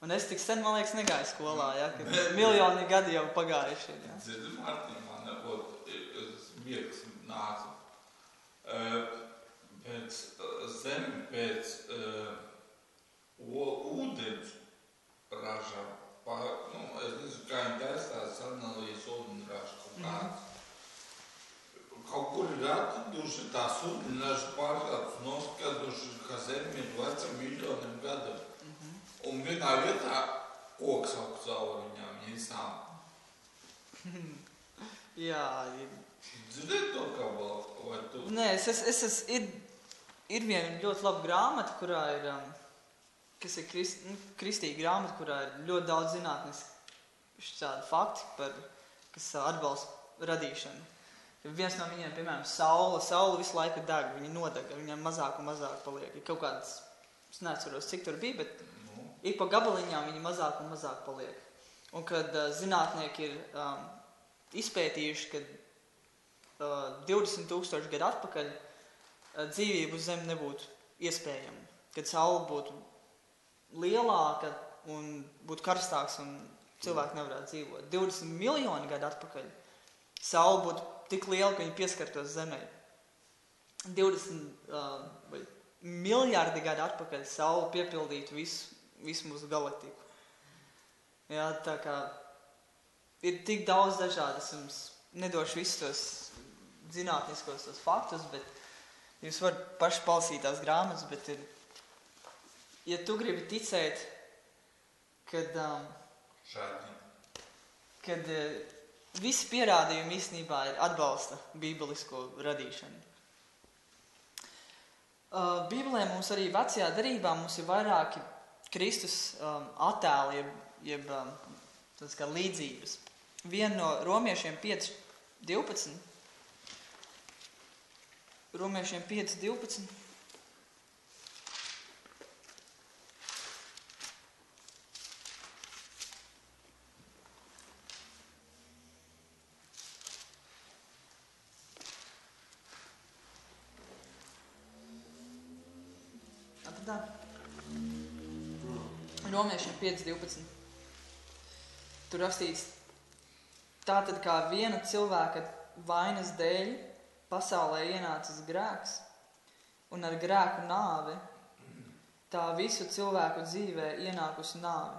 Un es tik sen, man liekas, negāju skolā, ja? kad miljoni gadi jau pagājuši. Ja? Dzirdi, Mārtiņ, man ot, es miegs nāca. Eh, Pēc eh, zemi, pēc uh, ūdens raža, pa, nu, es nezinu, kā viņi taisās, analīzes ūdenraža kaut kāds. Kaut kur ir atraduši tās ūdenraža pārskats, noskaduši, ka zemi ir veca miljoniem gadu. Un vienā vietā koks aug cauri viņām, visām. Jā, ir- Dzirdēt to kā vēl, vai tu? Nē, es, es, es, es ir, ir viena ļoti laba grāmata, kurā ir, um, kas ir krist, nu, kristīga grāmata, kurā ir ļoti daudz zinātnisku faktu, par, kas atbalsta radīšanu. Viens no viņiem, piemēram, saule, saule visu laiku deg, viņa nodeg, viņam mazāk un mazāk paliek. Ir kaut kāds, es neatceros, cik tur bija, bet Nu, ik pa gabaliņām viņi mazāk un mazāk paliek. Un kad uh, zinātnieki ir um, izpētījuši, ka uh, 20 tūkstoši gadu atpakaļ uh, dzīvība uz Zemi nebūtu iespējama. Kad saule būtu lielāka un būtu karstāks un cilvēki nevarētu dzīvot. 20 miljoni gadu atpakaļ saule būtu tik liela, ka viņa pieskartos Zemē. 20 uh, vai miljardi gadu atpakaļ saule piepildītu visu, visu mūsu galaktiku. Jā, tā kā ir tik daudz dažādas, jums nedošu visus tos zinātniskos tos faktus, bet jūs varat paši palasīt tās grāmatas, bet ir, ja tu gribi ticēt, kad, um, kad uh, visi pierādījumi īstenībā ir atbalsta bībelisko radīšanu. Uh, Bībelē mums arī vecajā darībā mums ir vairāki Kristus um, attēli, jeb, jeb um, kā līdzības. Viena no romiešiem 5, 12. Romiešiem 5, 12. 5.12. Tur rakstīts, tā tad kā viena cilvēka vainas dēļ pasaulē ienācis grēks un ar grēku nāvi, tā visu cilvēku dzīvē ienākusi nāve,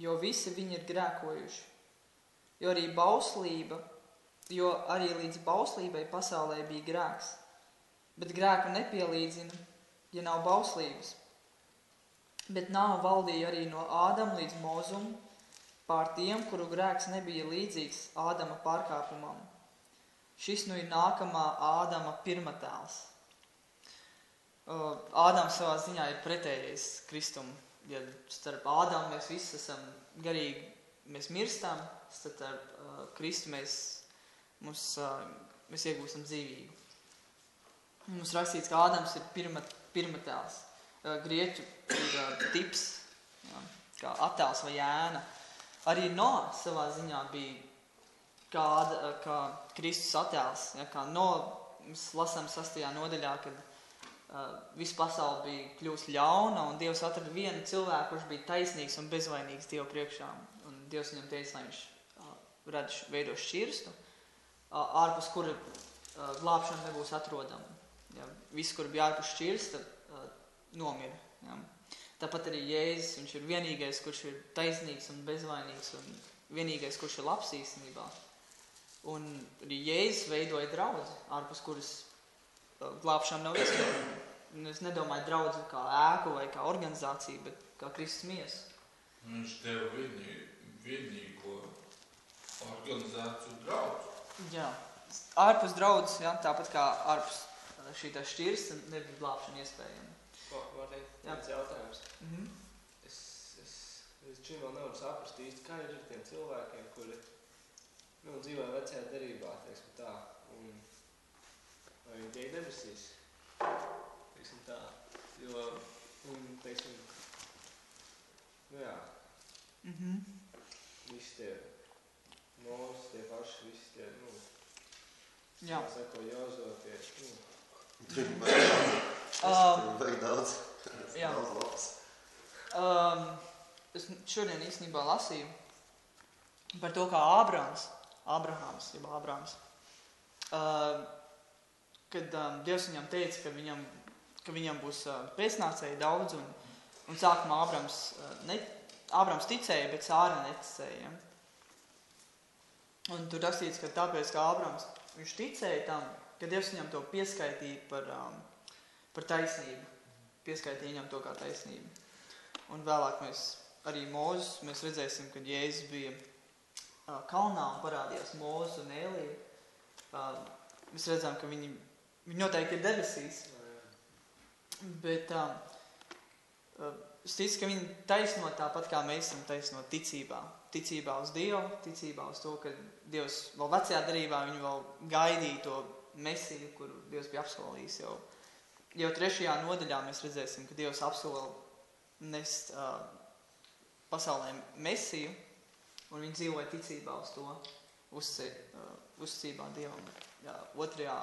jo visi viņi ir grēkojuši. Jo arī bauslība, jo arī līdz bauslībai pasaulē bija grēks, bet grēku nepielīdzina, ja nav bauslības Bet nav valdīja arī no Ādama līdz Mozum pār tiem, kuru grēks nebija līdzīgs Ādama pārkāpumam. Šis nu ir nākamā Ādama pirmatēls. Ādams savā ziņā ir pretējais Kristum. Ja starp Ādamu mēs visi esam garīgi, mēs mirstam, ar uh, Kristu mēs, mums, uh, mēs iegūstam dzīvību. Mums rakstīts, ka Ādams ir pirma, pirmatēls. Uh, Grieķu ir uh, tips, jā, kā attēls vai ēna. Arī no savā ziņā bija kāda, kā Kristus attēls. Ja, kā no, mēs lasām sastajā nodaļā, kad uh, visa pasaule bija kļūst ļauna, un Dievs atrada vienu cilvēku, kurš bija taisnīgs un bezvainīgs Dievu priekšā. Un Dievs viņam teica, lai viņš uh, redz, veido šķirstu, uh, ārpus kura uh, glābšana nebūs atrodama. Ja, viss, kur bija ārpus šķirsta, nomira. Ja. Tāpat arī Jēzus, viņš ir vienīgais, kurš ir taisnīgs un bezvainīgs, un vienīgais, kurš ir labs īstenībā. Un arī Jēzus veidoja draugu, ārpus kuras uh, glābšana nav iespējama. Es nedomāju draugu kā ēku vai kā organizāciju, bet kā Kristus miesu. Viņš tev vienī, vienīgo organizāciju draugu. Jā, ārpus draudzes, jā, tāpat kā ārpus uh, šī tā šķirsta nebija glābšana iespējama. Viens jautājums. Mhm. Es, es, es šim vēl nevaru saprast īsti, kā ir ar tiem cilvēkiem, kuri nu, dzīvo vecajā derībā, teiksim tā, un vai viņi tiek debesīs, teiksim tā, jo, un, teiksim, nu jā, Mhm. visi tie mūsu, tie paši, visi tie, nu, Jā. sako Jozo, tie, nu, Tur vajag daudz. Um, jā. Daudz labs. Um, es šodien īstenībā lasīju par to, kā Ābrams, Abrahams, jeb Ābrams, uh, kad um, Dievs viņam teica, ka viņam, ka viņam būs uh, pēcnācēji daudz, un, un sākumā Ābrams, uh, ne, Ābrams ticēja, bet Sāra neticēja. Un tur rakstīts, ka tāpēc, ka Ābrams, viņš ticēja tam, ka Dievs viņam to pieskaitīja par, um, par taisnību, pieskaitīja viņam to kā taisnību. Un vēlāk mēs arī Mūzes, mēs redzēsim, kad Jēzus bija kalnā un parādījās Mūzes un Elija. Uh, mēs redzam, ka viņi, viņi noteikti ir debesīs, bet es ticu, ka viņi taisno tāpat kā mēs esam taisno ticībā. Ticībā uz Dievu, ticībā uz to, ka Dievs vēl vecajā darībā viņi vēl gaidīja to mesiju, kuru Dievs bija apsolījis jau. Jau trešajā nodaļā mēs redzēsim, ka Dievs apsola nest uh, pasaulē mesiju, un viņi dzīvoja ticībā uz to, uzce, uh, uzticībā Dievam. Jā, otrajā,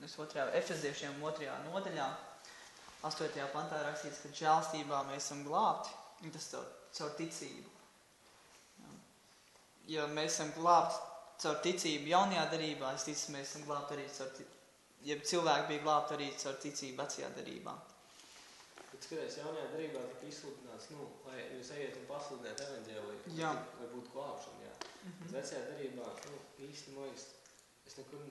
nes otrajā efeziešiem otrajā nodaļā, astotajā pantā rakstīts, ka žēlstībā mēs esam glābti, un tas caur, caur ticību. Jā. Ja mēs esam glābti caur ticību jaunajā darībā, es ticu, mēs esam glābti arī caur ticību. Ja cilvēki bija glābti arī caur ticību vecajā darībā. Bet skaties, jaunajā darbā tika izsludināts, nu, lai jūs ejiet un pasludiniet evaņģēliju, Jā. lai būtu glābšana, jā. Bet vecajā darbā, nu, īsti, man liekas, es nekur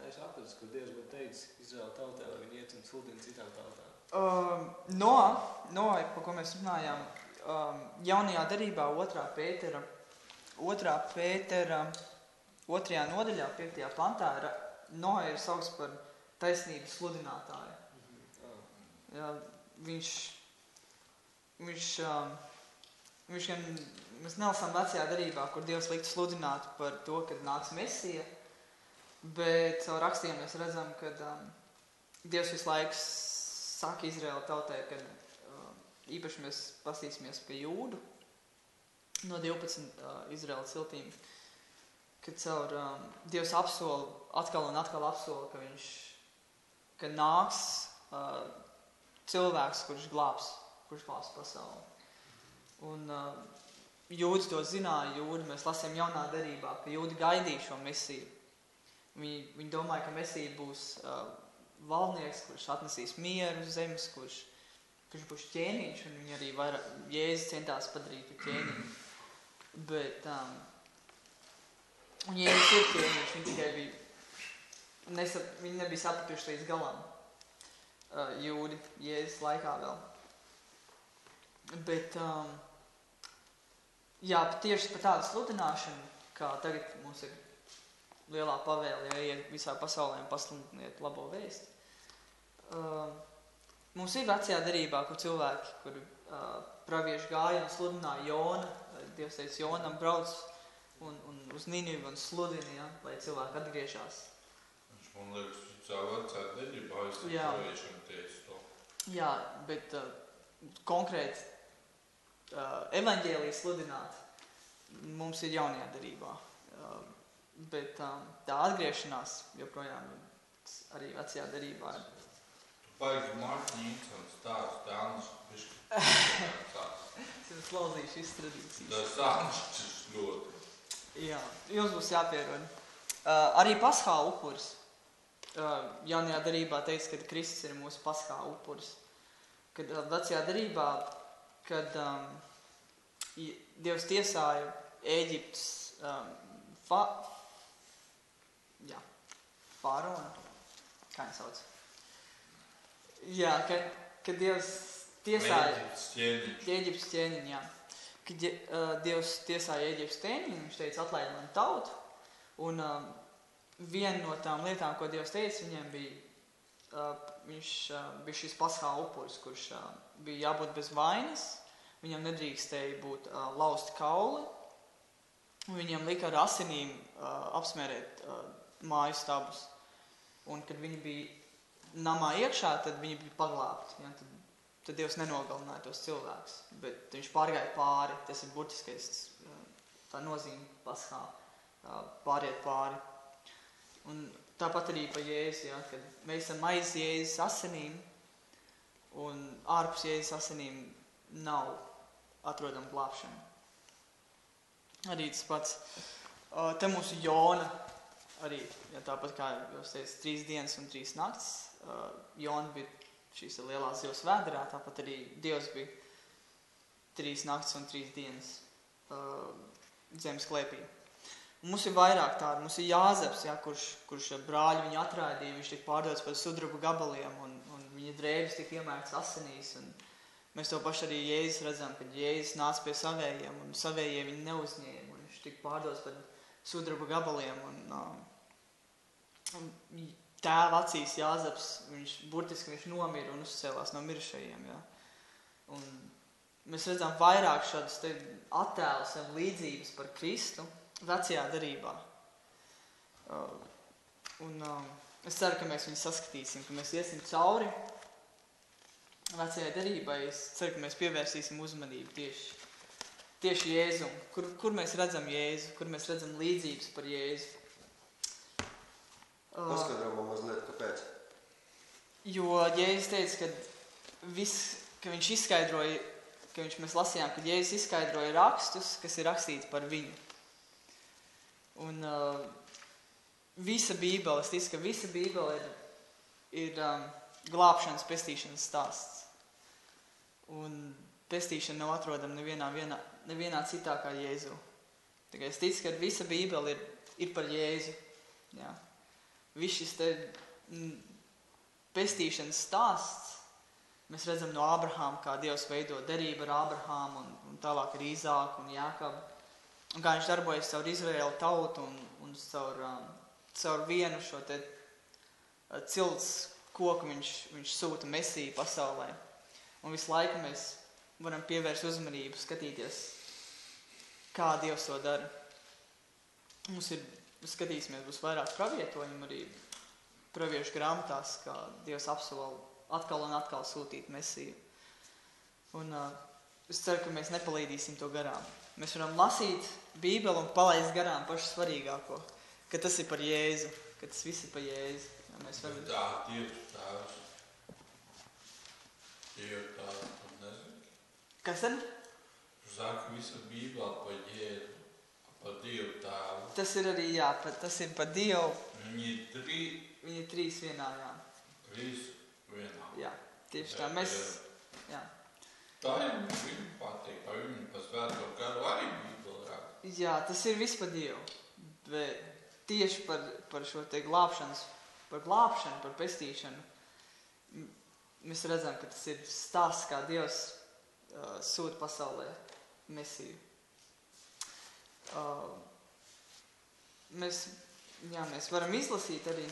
neesmu apratis, kur Dievs būtu teicis Izraēla tautē, lai viņi iet un sludina citām tautām. Um, no, no, par ko mēs runājām, um, jaunajā darbā, otrā pētera, otrā pētera, otrajā nodaļā, piektajā pantā, Noa ir saukts par taisnības sludinātāju. Jā, viņš, viņš, um, viņš gan, mēs nelasām vecajā darbā, kur Dievs liktu sludināt par to, kad nāks mesija, bet caur rakstiem mēs redzam, ka um, Dievs visu laiku saka Izraēla tautai, ka um, īpaši mēs pastīsimies pie jūdu no 12 uh, Izraēla ciltīm, kad caur um, Dievs apsola, atkal un atkal apsola, ka viņš, ka nāks uh, cilvēks, kurš glābs, kurš glābs pasauli. Un uh, jūdzi to zināja, jūdi mēs lasām jaunā derībā, ka jūdi gaidīja šo mesiju. Viņi, viņi domāja, ka mesija būs uh, valdnieks, kurš atnesīs mieru uz zemes, kurš, kurš būs ķēniņš, un viņi arī vairāk, Jēzus centās padarīt par ķēniņu. Bet, um, un Jēzus ir ķēniņš, viņi tikai bija, nesap, viņi nebija sapratuši līdz galam uh, jūdi Jēzus laikā vēl. Bet, um, jā, tieši par tādu sludināšanu, kā tagad mums ir lielā pavēle, ja iet visā pasaulē un pasludiniet labo vēstu. Uh, mums ir vecajā darībā, kur cilvēki, kur uh, pravieši gāja un sludināja Jona, Dievs teica, Jonam brauc un, un uz Ninivu un sludina, ja, lai cilvēki atgriežas. Man liekas, cā vecā deģibā es Jā. praviešiem teicu to. Jā, bet uh, konkrēti uh, evaņģēlijas sludināt mums ir jaunajā darībā. Uh, bet um, tā atgriešanās joprojām ir arī vecajā darībā. ir. Tu baigi Mārtiņa Incens stāstu, Dānis, bišķi. Es esmu slauzījuši šīs tradīcijas. Tas Dānis ļoti. Jā, jums būs jāpierod. Uh, arī paskāla upuris. Jaunajā darībā teica, ka Kristus ir mūsu paskāla upuris. Kad vecajā darībā, kad um, Dievs tiesāja Ēģiptes um, fa, jā, faraonu, kā viņš sauc? Jā, kad, kad Dievs tiesāja. Ēģiptes ķēniņu, jā. Kad uh, Dievs tiesāja Ēģiptes ķēniņu, viņš teica, atlaid man tautu. Un um, viena no tām lietām, ko Dievs teica, viņiem bija uh, viņš uh, bija šis paskāla upuris, kurš uh, bija jābūt bez vainas, viņam nedrīkstēja būt uh, lausti kauli, un viņam lika ar asinīm uh, apsmērēt uh, māju stabus. Un kad viņi bija namā iekšā, tad viņi bija paglābti. Ja? Tad, tad Dievs nenogalināja tos cilvēkus, bet viņš pārgāja pāri. Tas ir burtiskais tā nozīme paskā, uh, pāriet pāri. Un tāpat arī pa Jēzu, ja, kad mēs esam aiz Jēzus asinīm, un ārpus Jēzus asinīm nav atrodama glābšana. Arī tas pats, te mūsu Jona, arī, ja tāpat kā jūs teicat, trīs dienas un trīs nakts, uh, Jona bija šīs lielās zivs vēderā, tāpat arī Dievs bija trīs nakts un trīs dienas zemes klēpī. Mums ir vairāk tādu, mums ir Jāzeps, ja, kurš, kurš brāļi viņu atraidīja, viņš tika pārdots par sudraba gabaliem, un, un viņa drēbes tika iemērts asinīs, mēs to pašu arī Jēzus redzam, kad Jēzus nāca pie savējiem, un savējie viņu neuzņēma, viņš tika pārdots par sudraba gabaliem, un, un tēva acīs Jāzeps, viņš burtiski viņš nomira un uzcēlās no mirušajiem, ja. Un mēs redzam vairāk šādus attēlus un līdzības par Kristu, vecajā darībā. Uh, un uh, es ceru, ka mēs viņu saskatīsim, ka mēs iesim cauri vecajai darībai. Es ceru, ka mēs pievērsīsim uzmanību tieši, tieši Jēzum. Kur, kur mēs redzam Jēzu, kur mēs redzam līdzības par Jēzu. Uh, Paskaidro man mazliet, kāpēc. Jo Jēzus teica, ka, vis, ka viņš izskaidroja, ka viņš, mēs lasījām, ka Jēzus izskaidroja rakstus, kas ir rakstīti par viņu. Un uh, visa Bībele, es ticu, ka visa Bībele ir, ir um, glābšanas, pestīšanas stāsts. Un pestīšana nav atrodama nevienā, vienā, nevienā citā kā Jēzu. Tikai es ticu, ka visa Bībele ir, ir par Jēzu. Jā. Viss šis te m, pestīšanas stāsts, mēs redzam no Abrahāma, kā Dievs veido derību ar Abrahāmu un, un tālāk ar Īzāku un Jākabu. Un kā viņš darbojas caur Izraēlu tautu un, un caur, um, caur vienu šo te uh, cilts koku viņš, viņš sūta mesiju pasaulē. Un visu laiku mēs varam pievērst uzmanību, skatīties, kā Dievs to dara. Mums ir, skatīsimies, būs vairāk pravietojumu arī praviešu grāmatās, kā Dievs apsola atkal un atkal sūtīt mesiju. Un uh, es ceru, ka mēs nepalīdīsim to garām. Mēs varam lasīt Bībeli un palaist garām pašu svarīgāko, ka tas ir par Jēzu, ka tas viss ir par Jēzu. Ja mēs varam... Tā, Dievs tēvs. Dievs tēvs, tu nezini. Kas tad? Tu saki visu Bībelā par Jēzu, par Dievu tēvu. Tas ir arī, jā, pa, tas ir par Dievu. Viņi ir trīs, Viņi ir trīs vienā, jā. trīs vienā. Jā, tieši tā. Mēs, jā. Tā ir viņa patīk, vai viņa pa svēto garu arī Bībeli raksta. jā, tas ir viss par Dievu. Bet tieši par, par šo te glābšanas, par glābšanu, par pestīšanu, mēs redzam, ka tas ir stāsts, kā Dievs uh, sūta pasaulē mesiju. Uh, mēs, jā, mēs varam izlasīt arī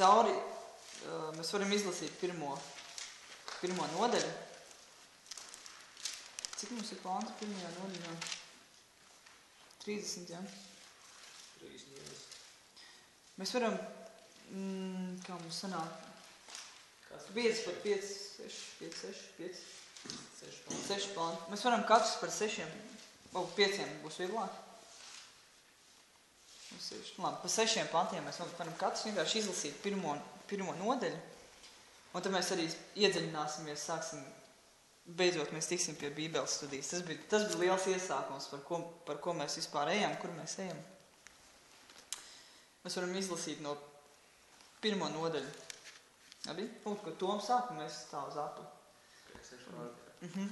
cauri, uh, mēs varam izlasīt pirmo, pirmo nodaļu. Cik mums ir pāns pirmajā nodaļā? 30, jā. Trīs dienas. Mēs varam, mm, kā mums sanāk, Kas 5 par 5, 6, 5, 6, 5, Seši pāns. 6 pānti. Mēs varam katrs par 6, vai 5 būs vieglāk. Labi, pa 6 pantiem mēs varam katrs vienkārši izlasīt pirmo, pirmo nodaļu. Un tad mēs arī iedziļināsimies, sāksim, beidzot mēs tiksim pie Bībeles studijas. Tas bija, tas bija liels iesākums, par ko, par ko mēs vispār ejam, kur mēs ejam. Mēs varam izlasīt no pirmo nodaļu. Labi? Un, ko Toms sāk, un mēs tā uz apli. Pāns. Mhm.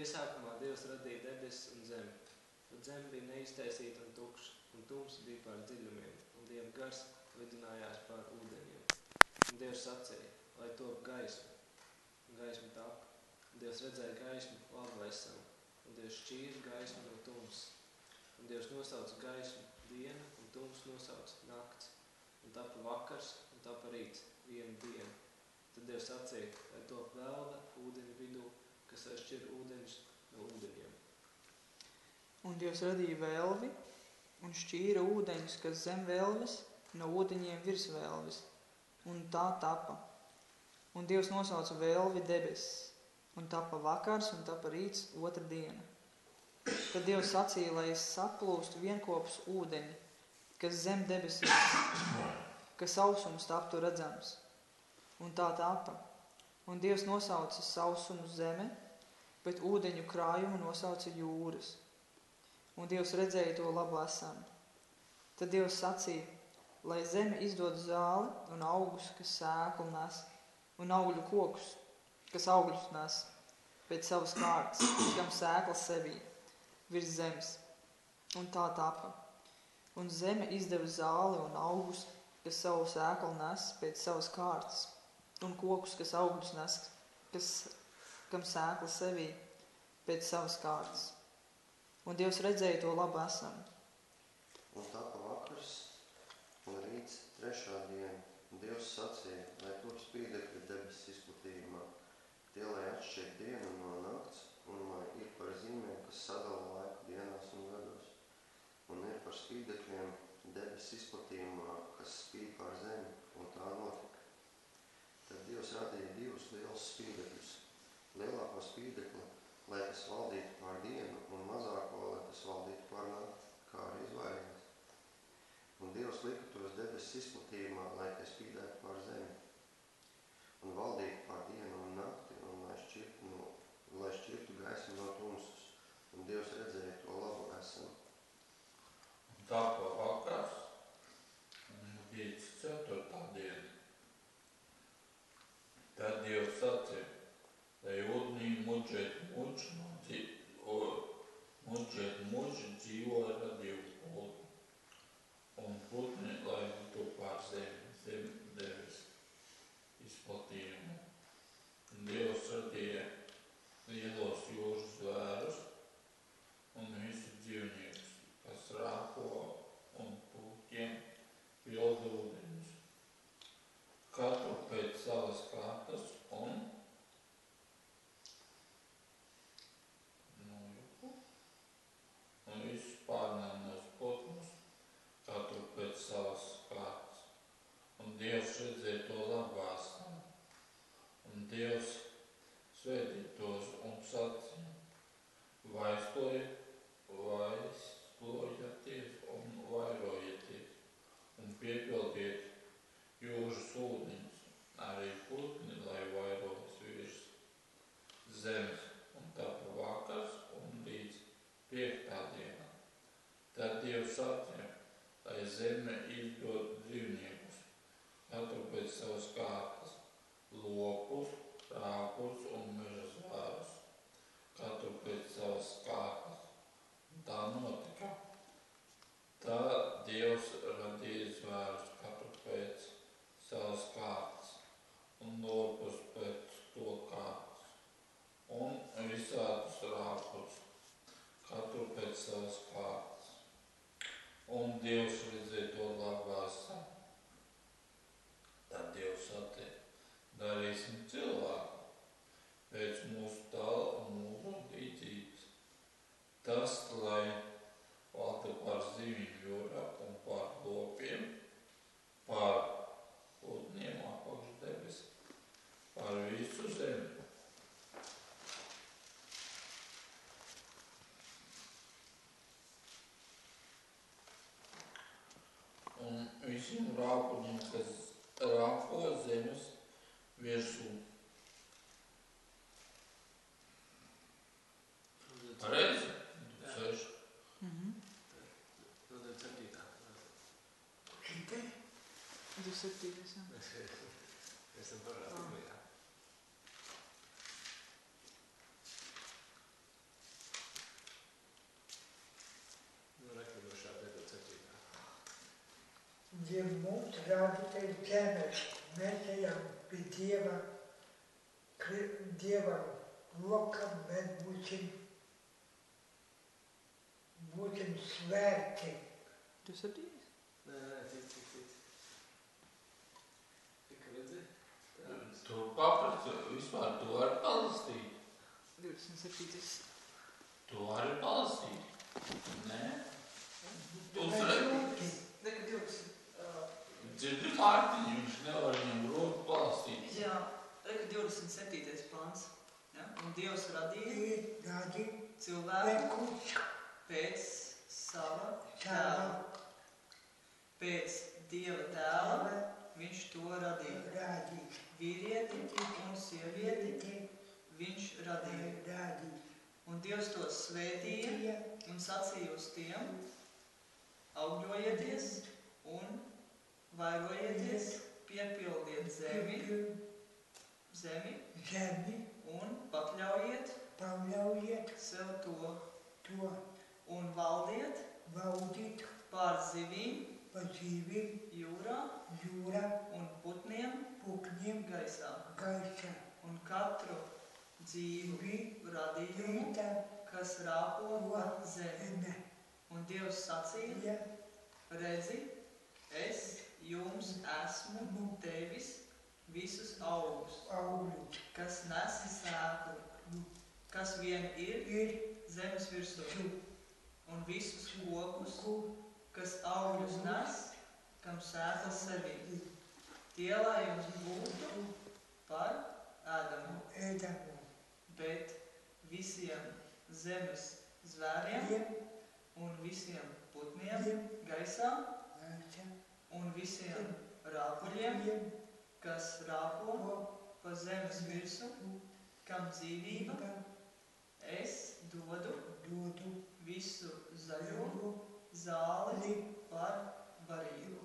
Iesākumā Dievs radīja debesis un zemi. Tad zeme bija neiztaisīta un tukša, un tums bija pār dziļumiem, un Dieva gars lidinājās pār ūdeņiem. Un Dievs sacīja, lai top gaisma, gaisma tapa. Un Dievs redzēja gaismu, labu esam, un Dievs šķīra gaismu no tums. Un Dievs nosauca gaismu dienu, un tums nosauca nakts. Un tapa vakars, un tā parīts vienu dienu. Tad Dievs sacīja, lai top velna ūdeņu vidū, kas atšķir ūdeņus no ūdeņiem. Un Dievs radīja velvi un šķīra ūdeņus, kas zem velves, no ūdeņiem virs velves. Un tā tapa. Un Dievs nosauca velvi debesis. Un tapa vakars un tapa rīts otra diena. Tad Dievs sacīja, lai es saplūstu vienopus ūdeņi, kas zem debesīm, kas augstums taptu redzams. Un tā tapa. Un Dievs nosauca sausumu zeme, bet ūdeņu krājumu nosauca jūras. Un Dievs redzēja to labu esam. Tad Dievs sacīja, lai zeme izdod zāli un augus, kas sēklu nes, un augļu kokus, kas augļus nes pēc savas kārtas, kam sēkla sevī virs zemes. Un tā tapa. Un zeme izdeva zāli un augus, kas savu sēklu nes pēc savas kārtas, un kokus, kas augļus nes, kas, kam sēkla sevī pēc savas kārtas. Un Dievs redzēja to labu esam. Un tā pa vakars, un rīts trešā diena, Dievs sacīja, lai top spīdekļi debesis izplatījumā, tie, lai atšķir dienu no nakts, un lai ir par zīmēm, kas sadala laiku dienās un gados, un ir par spīdekļiem debesis izplatījumā, kas spīd pār zemi, un tā notika. Tad Dievs radīja divus lielus spīdekļus. Lielāko spīdekli, lai tas valdītu pār dienu, un mazāko, lai tas valdītu pār nakti, kā arī izvairījās. Un Dievs lika tos debesis izplatījumā, lai šīm rāpuļiem, kas rāpo zemes virsū. Pareizi? 26. Mhm. 27. 27. 27. Mums rāda tevi ķēmēs. Mēs ejam pie Dieva, kri- Dieva lokam, mēs būsim, būsim svēti. Tas ir septītais. Nē, nē, cits, cits, cits. Tu paprasti, vispār tu vari palasīt. 27. Tu vari palasīt. Nē? Tu uzreiz. Neka 20. Dzirdi Mārtiņu, viņš nevar viņam roku palasīt. jā, reka 27. pāns. Ja? Un Dievs radīja cilvēku pēc sava tēva tēla. Pēc Dieva tēla tēva viņš to radīja. Vīrieti un sievieti Vieti viņš radīja. Un Dievs tos svētīja un sacīja uz tiem, augļojieties un vairojieties, piepildiet zemi, zemi? Zemi. Un pakļaujiet paļaujiet sev to. to. Un valdiet valdīt pār zivīm pa dzīvīm jūrā jūrā un putniem pukņiem gaisā. gaisā. un katru Dzīvi radījumu, vīta kas rāpo pa zemi. Un Dievs sacīja, Ja. redzi, es jums esmu devis visus augus, augļus kas nes sēklu, kas vien ir ir. zemes virsū, un visus kokus, kas augļus nes, kam sēkla sevī. Tie, lai jums būtu par ēdamu, ēdamu. bet visiem zemes zvēriem un visiem putniem gaisā. Un visiem rāpuļiem, kas rāpo pa zemes virsmu, kam dzīvība, es dodu dodu visu zaļo zāli li par barību.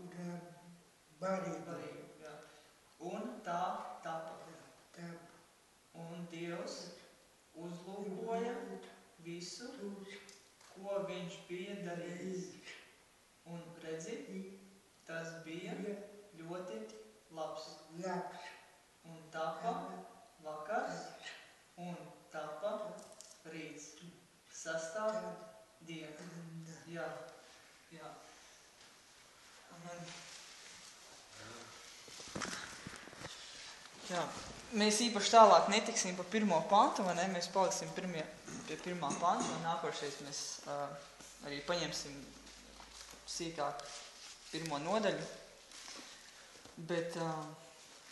barību. barību jā. Un tā tapa. Un Dievs uzlūkoja visu, ko viņš bija darījis. Un redzi, tas bija ļoti labs. labs. Un tapa vakars un tapa rīts. Sastāv diena. Jā, jā. Amen. Jā. Mēs īpaši tālāk netiksim pa pirmo pantu, vai ne? Mēs paliksim pirmie, pie pirmā panta, un nākošais mēs uh, arī paņemsim sīkāk pirmo nodaļu. Bet uh,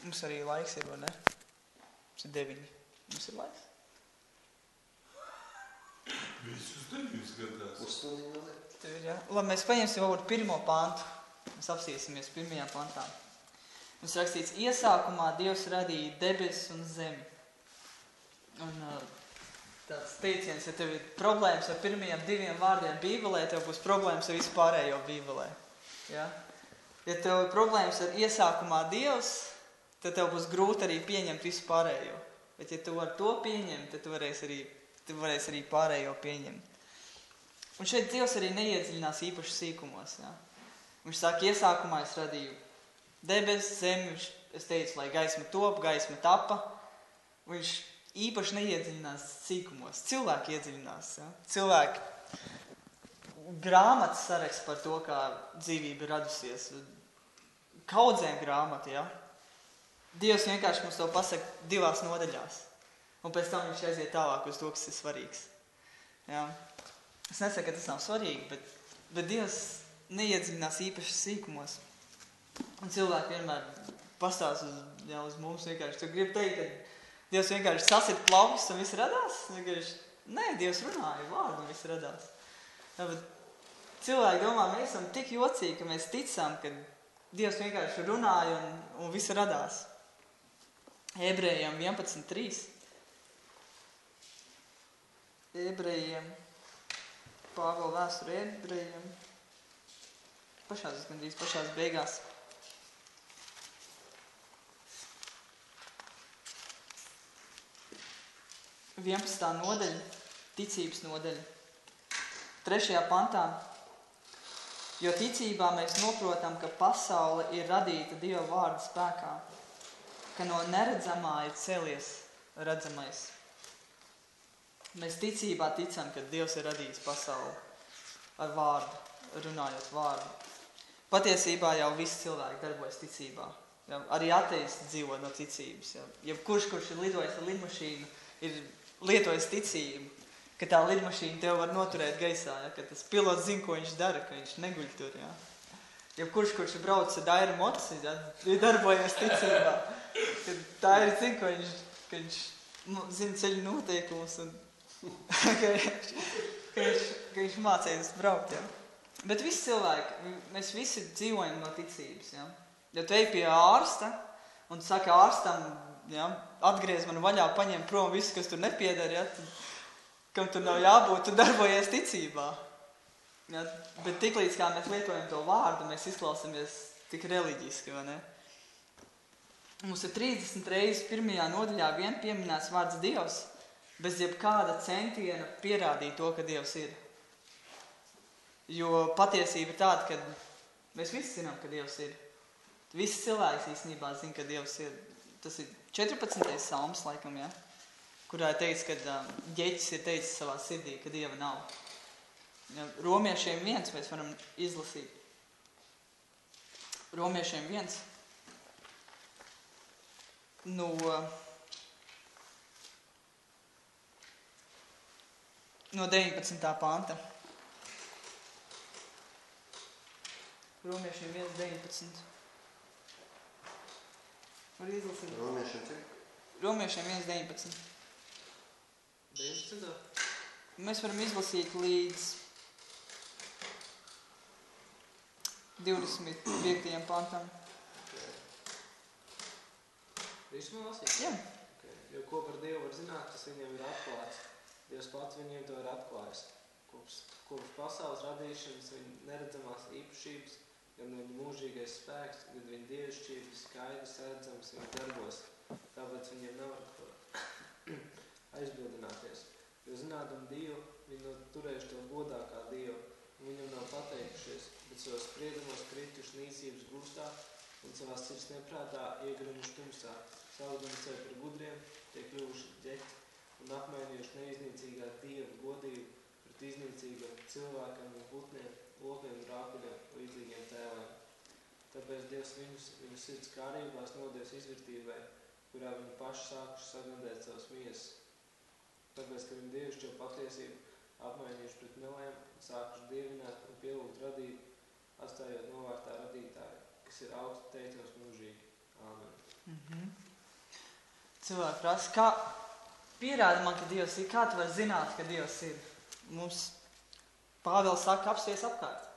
mums arī laiks ir, vai ne? Mums ir deviņi. Mums ir laiks. Visus deviņus gadās. Pusstundiņu vēl ir. Tev ir, jā. Labi, mēs paņemsim varbūt pirmo pantu. Mēs apsīsimies pirmajā pantā. Mums rakstīts, iesākumā Dievs radīja debesis un zemi. Un uh, tāds teiciens, ja tev ir problēmas ar pirmajiem diviem vārdiem bībelē, tev būs problēmas ar vispārējo bībelē. Ja? ja tev ir problēmas ar iesākumā Dievs, tad tev būs grūti arī pieņemt visu pārējo. Bet ja tu vari to pieņemt, tad tu varēsi arī, tu varēsi arī pārējo pieņemt. Un šeit Dievs arī neiedziļinās īpaši sīkumos. Ja? Viņš saka, iesākumā es radīju debesis, zemi, viņš, es teicu, lai gaisma top, gaisma tapa. Viņš īpaši neiedziļinās sīkumos. Cilvēki iedziļinās. Ja? Cilvēki grāmatas saraksts par to, kā dzīvība ir radusies. Kaudzēm grāmata, ja? Dievs vienkārši mums to pasaka divās nodaļās. Un pēc tam viņš aiziet tālāk uz to, kas ir svarīgs. Ja? Es nesaku, ka tas nav svarīgi, bet, bet Dievs neiedziļinās īpaši sīkumos. Un cilvēki vienmēr pastāsta uz, jā, uz mums vienkārši. Tu gribi teikt, ka Dievs vienkārši sasit plaukus un viss radās? Vienkārši, nē, Dievs runāja vārdu un viss radās. Jā, bet cilvēki domā, mēs esam tik jocīgi, ka mēs ticam, ka Dievs vienkārši runāja un, un viss radās. Ebrejiem 11.3. Ebrejiem. Pāvela vēsture ebrejiem. Pašās, gandrīz pašās beigās. Vienpadsmitā nodaļa, ticības nodaļa. Trešajā pantā. Jo ticībā mēs noprotam, ka pasaule ir radīta Dieva vārda spēkā, ka no neredzamā ir cēlies redzamais. Mēs ticībā ticam, ka Dievs ir radījis pasauli ar vārdu, runājot vārdu. Patiesībā jau visi cilvēki darbojas ticībā. Jā, arī ateisti dzīvo no ticības. Jā. Jebkurš, kurš ir lidojis ar lidmašīnu, ir lietojis ticību, ka tā lidmašīna tev var noturēt gaisā, jā, ka tas pilots zina, ko viņš dara, ka viņš neguļ tur. Jā. Jebkurš, kurš ir braucis ar dairu moci, jā, ir darbojies ticībā, tā ir zina, ka viņš, ka viņš nu, zina ceļu noteikumus un ka, viņš, ka, viņš, ka viņš mācījas braukt. Jā. Bet visi cilvēki, mēs visi dzīvojam no ticības. Ja, ja tu ej pie ārsta un saki ārstam, ja, atgriez man vaļā, paņem prom visu, kas tur nepiedara, ja, tad, kam tur nav jābūt, tu darbojies ticībā. Ja, bet tiklīdz kā mēs lietojam to vārdu, mēs izklausāmies tik reliģiski, vai ne? Mums ir 30 reizes pirmajā nodaļā vien pieminēts vārds Dievs, bez jebkāda centiena pierādīt to, ka Dievs ir. Jo patiesība ir tāda, ka mēs visi zinām, ka Dievs ir. Visi cilvēks īstenībā zina, ka Dievs ir. Tas ir 14. salms, laikam, ja? Kurā ir teikts, ka um, ģeķis ir teicis savā sirdī, ka Dieva nav. Romiešiem viens mēs varam izlasīt. Romiešiem viens. No, no 19. panta. Romiešiem 1.19. Var izlasīt. Romiešiem cik? Romiešiem 1.19. 19. Mēs varam izlasīt līdz 25. pantam. Visu man lasīt? Jā, Okay. Jo ko par Dievu var zināt, tas viņiem ir atklāts. Dievs pats viņiem to ir atklājis. Kopš, kopš pasaules radīšanas viņa neredzamās īpašības, gan viņa mūžīgais spēks, gan viņa dievišķības skaidrs redzams viņa darbos. Tāpēc viņiem nav ko aizbildināties. Jo zinādam Dievu, viņi nav turējuši to godā kā Dievu, un viņam nav pateikušies, bet savos spriedumos krituši nīcības gūstā un savā sirds neprātā iegrimuši tumsā, saudami sevi par gudriem, tie kļuvuši ģeķi un apmainījuši neiznīcīgā dieva godību pret iznīcīgam cilvēkam un putniem, lokiem, rāpuļiem, līdzīgiem tēliem. Tāpēc Dievs viņus, viņu sirds kārībās nodies izvērtībai, kurā viņi paši sākuši sagandēt savas miesas. Tāpēc, ka viņi dievišķo patiesību apmainījuši pret melēm, sākuši dievināt un pielūgt radību, atstājot novārtā radītāju, kas ir augsts teicams mūžīgi. Āmen. cilvēki prasa, kā pierāda man, ka Dievs ir, kā tu vari zināt, ka Dievs ir. Mums Pāvils saka, apsties apkārt.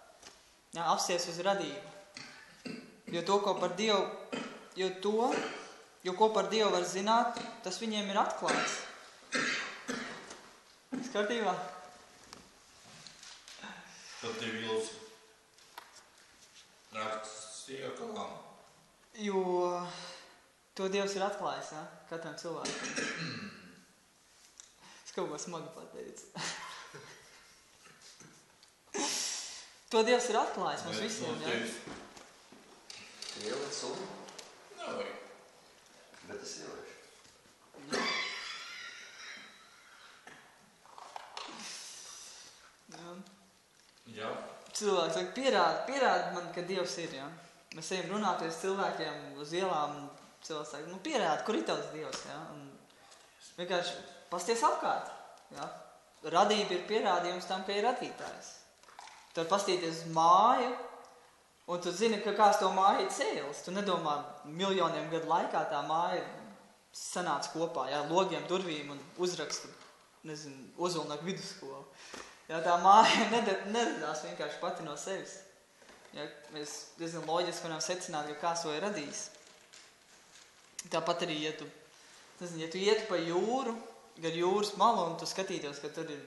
Jā, apsties uz radību. Jo to, ko par Dievu, jo to, jo ko par Dievu var zināt, tas viņiem ir atklāts. Kārtībā? Tad tevils raksts iekalām. Jo to Dievs ir atklājis ja? katram cilvēkam. Es kaut ko smagi pateicu. to Dievs ir atklājis mums visiem. Ja? Ieliec sulu, Nevajag. bet es ieliešu. Ja? Jā. Cilvēks saka, pierādi, pierādi man, ka Dievs ir. Ja? Mēs ejam runāties cilvēkiem uz ielām. un Cilvēks saka, nu pierādi, kur ir tavs Dievs. Ja? Un vienkārši pasties apkārt. Ja? Radība ir pierādījums tam, ka ir radītājs. Vari pastīties uz māju, un tu zini, ka kāds to māju ir cēlis. Tu nedomā, miljoniem gadu laikā tā māja sanāca kopā, ja? logiem, durvīm un uzrakstu, nezinu, ozolnieku vidusskolu. Jā, tā māja neradās vienkārši pati no sevis. Ja, mēs diezgan loģiski varam secināt, ka kāds to ir radījis. Tāpat arī, ja tu, nezinu, ja tu ietu pa jūru, gar jūras malu un tu skatītos, ka tur ir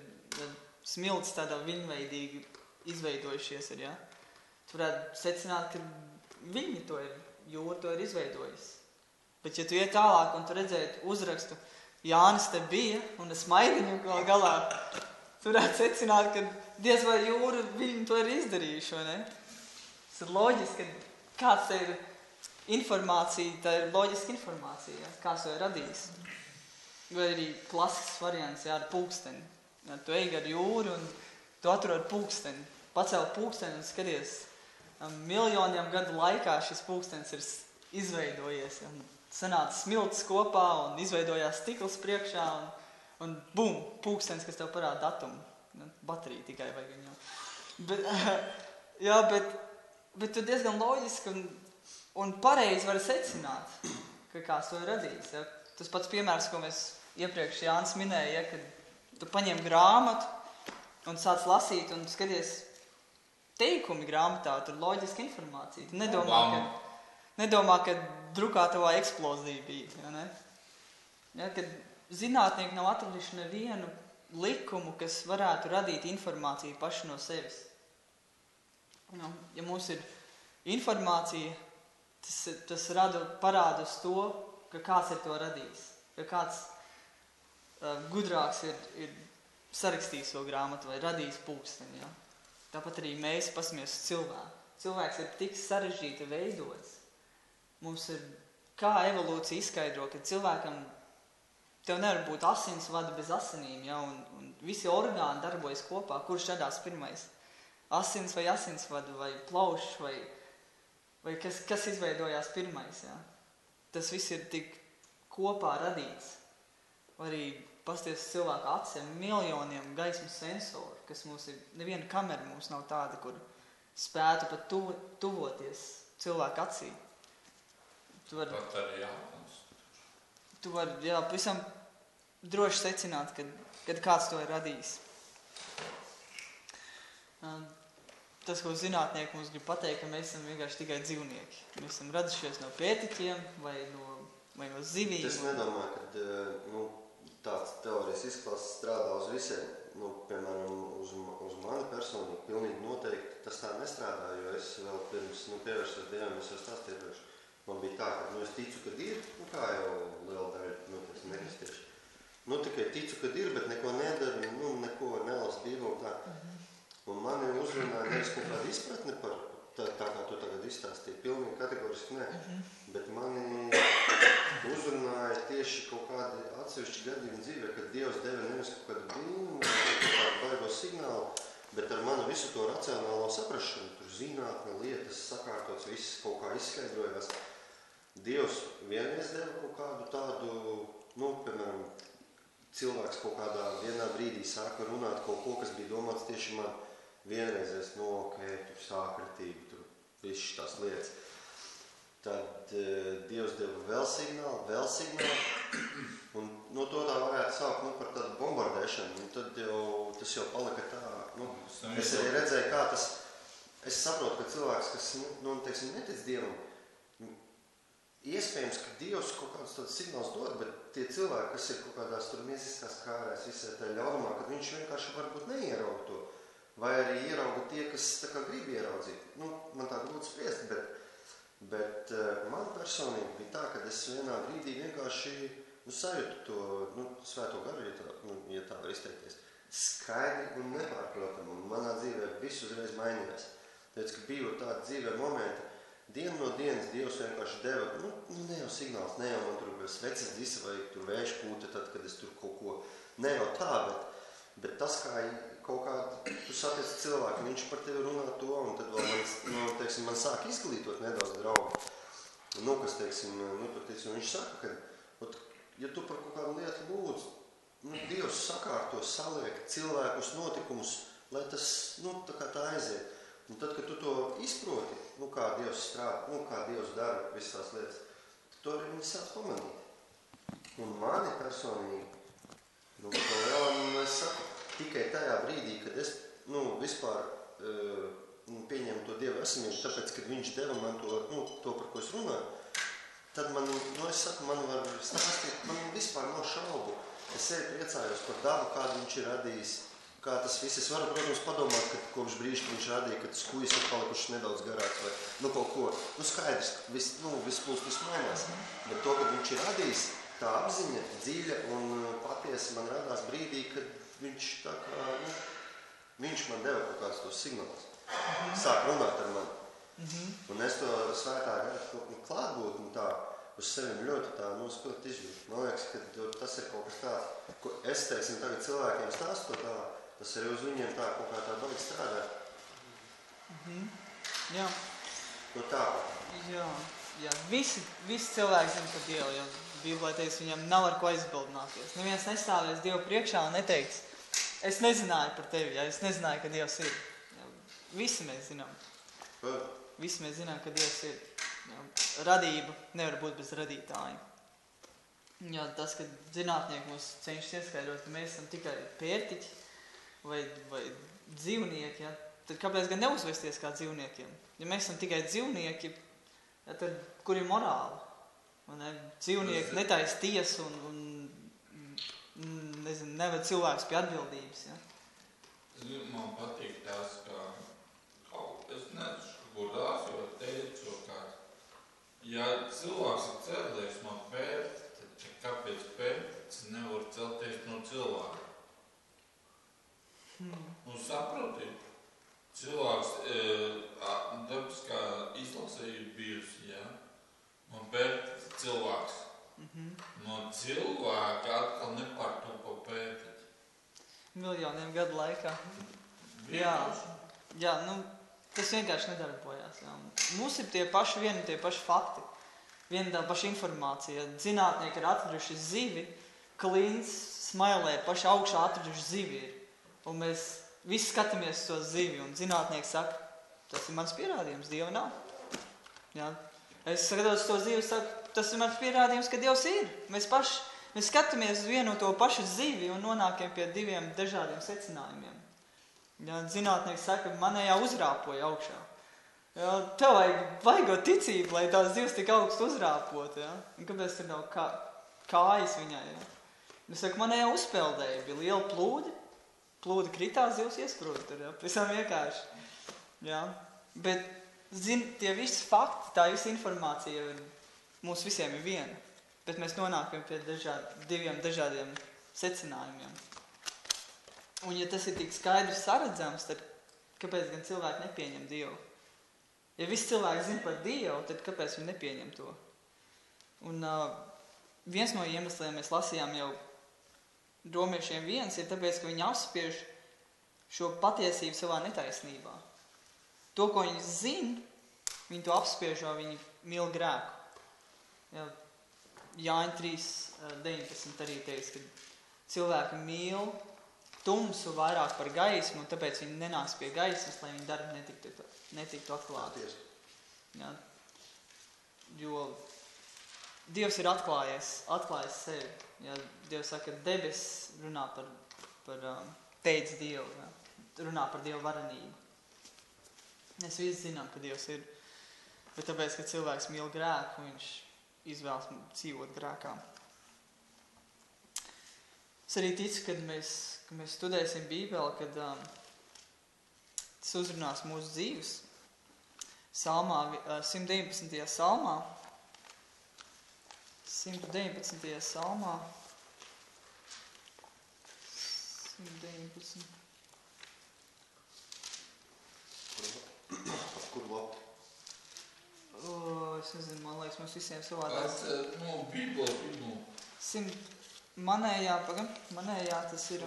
smilts tādā viņveidīgi izveidojušies, ir, ja? tu varētu secināt, ka viņi to ir, jūra to ir izveidojis. Bet ja tu iet tālāk un tu redzētu uzrakstu, Jānis te bija un es maidiņu gal galā, tu varētu secināt, ka diez vai jūra viņi to ir izdarījuši, vai ne? Tas ir loģiski, ka kāds ir informācija, tā ir loģiska informācija, ja? kāds to ir radījis. Vai arī klasisks variants, jā, ar pulksteni. Ja, tu ej gar jūru un tu atrod pulksteni. Pacēl pulksteni un skaties, miljoniem gadu laikā šis pulkstenis ir izveidojies. Ja, sanāca smilts kopā un izveidojās stikls priekšā un, un bum, pūkstens, kas tev parāda datumu. Nu, baterija tikai vajag viņam. Bet, jā, bet, bet tu diezgan loģiski un, un pareizi vari secināt, ka kāds to ir radījis. Ja. Tas pats piemērs, ko mēs iepriekš Jānis minēja, ja, kad tu paņem grāmatu un sāc lasīt un skaties teikumi grāmatā, tur loģiska informācija. Tu nedomā, ka, nedomā, ka drukātavā eksplozija bija. Ja, ne? ja, kad zinātnieki nav atraduši nevienu likumu, kas varētu radīt informāciju paši no sevis. Nu, ja mums ir informācija, tas, tas rada, parāda uz to, ka kāds ir to radījis. Ka kāds uh, gudrāks ir, ir sarakstījis to grāmatu vai radījis pulksteni. Ja? Tāpat arī mēs pasmies cilvēku. Cilvēks ir tik sarežģīti veidots. Mums ir kā evolūcija izskaidro, ka cilvēkam tev nevar būt asinsvada bez asinīm, ja? un, un visi orgāni darbojas kopā. Kurš radās pirmais? Asins vai asinsvadu vai plaušs vai, vai kas, kas izveidojās pirmais. Ja? Tas viss ir tik kopā radīts. Arī pasties cilvēku acīm miljoniem gaismas sensoru, kas mums ir, neviena kamera mums nav tāda, kur spētu pat tuvo, tuvoties cilvēku acī. Tu vari, Pat arī jautājums. tu vari, jā, pavisam droši secināt, kad, kad kāds to ir radījis. Tas, ko zinātnieki mums grib pateikt, ka mēs esam vienkārši tikai dzīvnieki. Mēs esam radušies no pētiķiem vai no, vai no zivīm. Es nedomāju, ka eh, nu, tāds teorijas izklāsts strādā uz visiem. Nu, piemēram, uz, uz mani personīgi pilnīgi noteikti tas tā nestrādā, jo es vēl pirms nu, pievērsos Dievam, es jau stāstīju. Man bija tā, ka nu, es ticu, ka ir, nu, kā jau liela daļa nu, nekristieši. Nu, tikai ticu, ka ir, bet neko nedaru, nu, neko nelasu Bībeli tā. Un mani uzrunāja nevis kaut kāda izpratne par tā, tā kā tu tagad izstāstīji, pilnīgi kategoriski nē. Bet mani uzrunāja tieši kaut kādi atsevišķi gadījumi dzīvē, kad Dievs deva nevis kaut kādu brīnumu, kaut kādu baigo signālu, bet ar manu visu to racionālo saprašanu, tur zinātne, lietas sakārtots, viss kaut kā izskaidrojās. Dievs vienreiz deva kaut kādu tādu, nu, piemēram, cilvēks kaut kādā vienā brīdī sāka runāt kaut ko, kas bija domāts tieši man. Vienreiz, es, nu, ok, tur sākritība, tur viss tās lietas. Tad uh, Dievs deva vēl signālu, vēl signālu, un no to tā varētu saukt nu, par tādu bombardēšanu, un tad jau tas jau palika tā, nu, es arī redzēju, kā tas, es saprotu, ka cilvēks, kas, nu, nu teiksim, netic Dievam, Iespējams, ka Dievs kaut kādus tādus signālus dod, bet tie cilvēki, kas ir kaut kādās tur miesiskās kārēs, visai tā ļaunumā, kad viņš vienkārši varbūt neierauga to. Vai arī ierauga tie, kas tā kā grib ieraudzīt. Nu, man tā grūti spriest, bet, bet uh, man personīgi bija tā, ka es vienā brīdī vienkārši nu, sajūtu to nu, svēto garu, ja tā, nu, ja tā var izteikties. Skaidri un nepārprotami. Un manā dzīvē viss uzreiz mainījās. Tāpēc, ka bija tādi dzīvē momenti, Dienu no dienas Dievs vienkārši deva, nu, nu ne jau signāls, ne jau man tur sveces dzisa vai tur vējš pūta, tad, kad es tur kaut ko, ne jau tā, bet, bet tas, kā kaut kādu, tu satiec cilvēku, viņš par tevi runā to, un tad vēl man, nu, teiksim, man sāk izglītot nedaudz draugi. Nu, kas, teiksim, nu, tur, teiksim, viņš saka, ka, ot, ja tu par kaut kādu lietu lūdz, nu, Dievs sakārto, saliek cilvēkus, notikumus, lai tas, nu, tā kā tā aiziet. Un tad, kad tu to izproti, nu, kā Dievs strādā, nu, kā Dievs dara visas tās lietas, to arī viņi sāk pamanīt. Un mani personīgi, nu, to vēl es saku, tikai tajā brīdī, kad es, nu, vispār uh, pieņemu to Dievu esamību, tāpēc, kad viņš deva man to, nu, to, par ko es runāju, tad man, nu, es saku, man var stāstīt, man vispār nav šaubu. Es eju priecājos par dabu, kādu viņš ir radījis, kā tas viss. Es varu, protams, padomāt, ka kopš brīža, kad viņš rādīja, ka kuģis ir palikušas nedaudz garāks vai nu, kaut ko. Nu, skaidrs, ka viss, nu, viss plūst, viss mainās. Bet to, kad viņš ir radījis, tā apziņa dziļa un patiesa man radās brīdī, kad viņš tā kā, nu, viņš man deva kaut kādus tos signālus. Sāk runāt ar mani. Un es to svētā gara klātbūtni tā uz sevi ļoti tā nospilgt izjūtu. Man liekas, ka tas ir kaut kas tāds, ko es, teiksim, tagad cilvēkiem stāstu tālāk tas arī uz viņiem tā kaut kā tā baigi strādā. Mhm. Jā, No tā, jā. jā, visi, visi cilvēki zina par Dievu, jo Bībelē teiks, viņam nav ar ko aizbildināties. Neviens nestāvēs Dievu priekšā un neteiks, es nezināju par tevi, ja es nezināju, ka Dievs ir. Jā, visi mēs zinām. Vēl Visi mēs zinām, ka Dievs ir. Jā, radība nevar būt bez radītāja. Jā, tas, ka zinātnieki mums cenšas ieskaidrot, ka mēs esam tikai pērtiķi vai, vai dzīvnieki, jā, tad kāpēc gan neuzvesties kā dzīvniekiem? Ja mēs esam tikai dzīvnieki, jā, tad kur ir morāla? Vai Ne? Dzīvnieki netaisa tiesu un, un mm, nezinu, neved cilvēkus pie atbildības. Ja? Zini, man patīk tas, ka kaut es nezinu, tās jau teicu, ka ja cilvēks ir cēlies no pērta, tad kāpēc pērts nevar celties no cilvēka? Hmm. Nu, saproti, cilvēks, e, dabiskā izlase ir bijusi, ja? Un pērts cilvēks. Mhm. No cilvēka atkal nepārtopo pērtiķi. Miljoniem gadu laikā. Jā. Jā, nu, tas vienkārši nedarbojās. Jā. Mums ir tie paši vieni, tie paši fakti. Viena tā paša informācija. Zinātnieki ir atraduši zivi, klīns, smailē, paši augšā atraduši zivi. Ir. Un mēs visi skatāmies to zivi, un zinātnieki saka, tas ir mans pierādījums, Dieva nav. Jā. Es skatos to zivi, saku, tas ir mans pierādījums, ka Dievs ir. Mēs paši mēs skatāmies uz vienu to pašu zivi un nonākam pie diviem dažādiem secinājumiem. Jā, zinātnieki saka, manējā uzrāpoja augšā. Jā, tev vajag vajag ticību, lai tās zivs tik augstu uzrāpotu. Ja? Un Kāpēc tur nav kā, kājas viņai? Ja? Es saku, manējā uzpeldēja, bija liela plūdi. Plūdi kritās, zivs iesprūda tur. Ja? Visam vienkārši. Jā. Bet, zin, tie visi fakti, tā visa informācija mums visiem ir viena. Bet mēs nonākam pie dažād, diviem dažādiem secinājumiem. Un ja tas ir tik skaidrs saredzams, tad kāpēc gan cilvēki nepieņem Dievu? Ja visi cilvēki zina par Dievu, tad kāpēc viņi nepieņem to? Un uh, viens no iemesliem mēs lasījām jau romiešiem viens ir tāpēc, ka viņi apspiež šo patiesību savā netaisnībā. To, ko viņi zina, viņi to apspiež, jo viņi mīl grēku. Ja, Jāņa 3, uh, 19 arī teiks, ka cilvēki mīl tumsu vairāk par gaismu, un tāpēc viņi nenāks pie gaismas, lai viņu darbi netiktu, netiktu atklāti. Jo Dievs ir atklājies, atklājis sevi. Ja? Dievs saka, ka debesis runā par, par um, teic Dievu, ja? runā par Dievu varenību. Mēs visi zinām, ka Dievs ir, bet tāpēc, ka cilvēks mīl grēku, viņš izvēlas dzīvot grēkā. Es arī ticu, kad mēs, kad mēs studēsim Bībeli, kad um, tas uzrunās mūsu dzīves. Salmā, vi- uh, 119. salmā, 119. salmā, 119. Kur labi? O, es nezinu, man liekas, mums visiem savādāk. Ir no Bībeles pirmo. Simt, manējā, pagam, manējā tas ir,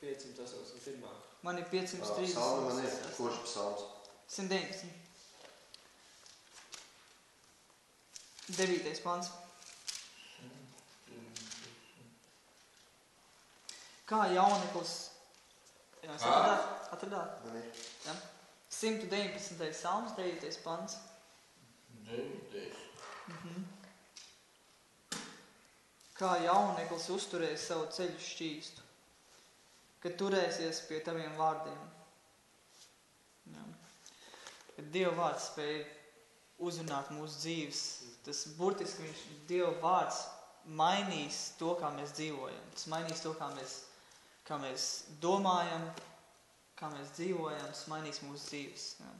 581. man ir 530. Salma man ir. Kurš psalms? 119. 9. pants. Kā jauneklis. Jā, es atradāt, atradāt. Man ir. Ja? 119. salms, 9. pants. Devītais. Mhm. Kā jauneklis uzturēs savu ceļu šķīstu, kad turēsies pie taviem vārdiem. Ja. Kad Dieva vārds spēja uzrunāt mūsu dzīves, tas burtiski viņš, Dieva vārds mainīs to, kā mēs dzīvojam. Tas mainīs to, kā mēs, kā mēs domājam, kā mēs dzīvojam, tas mainīs mūsu dzīves. Ja.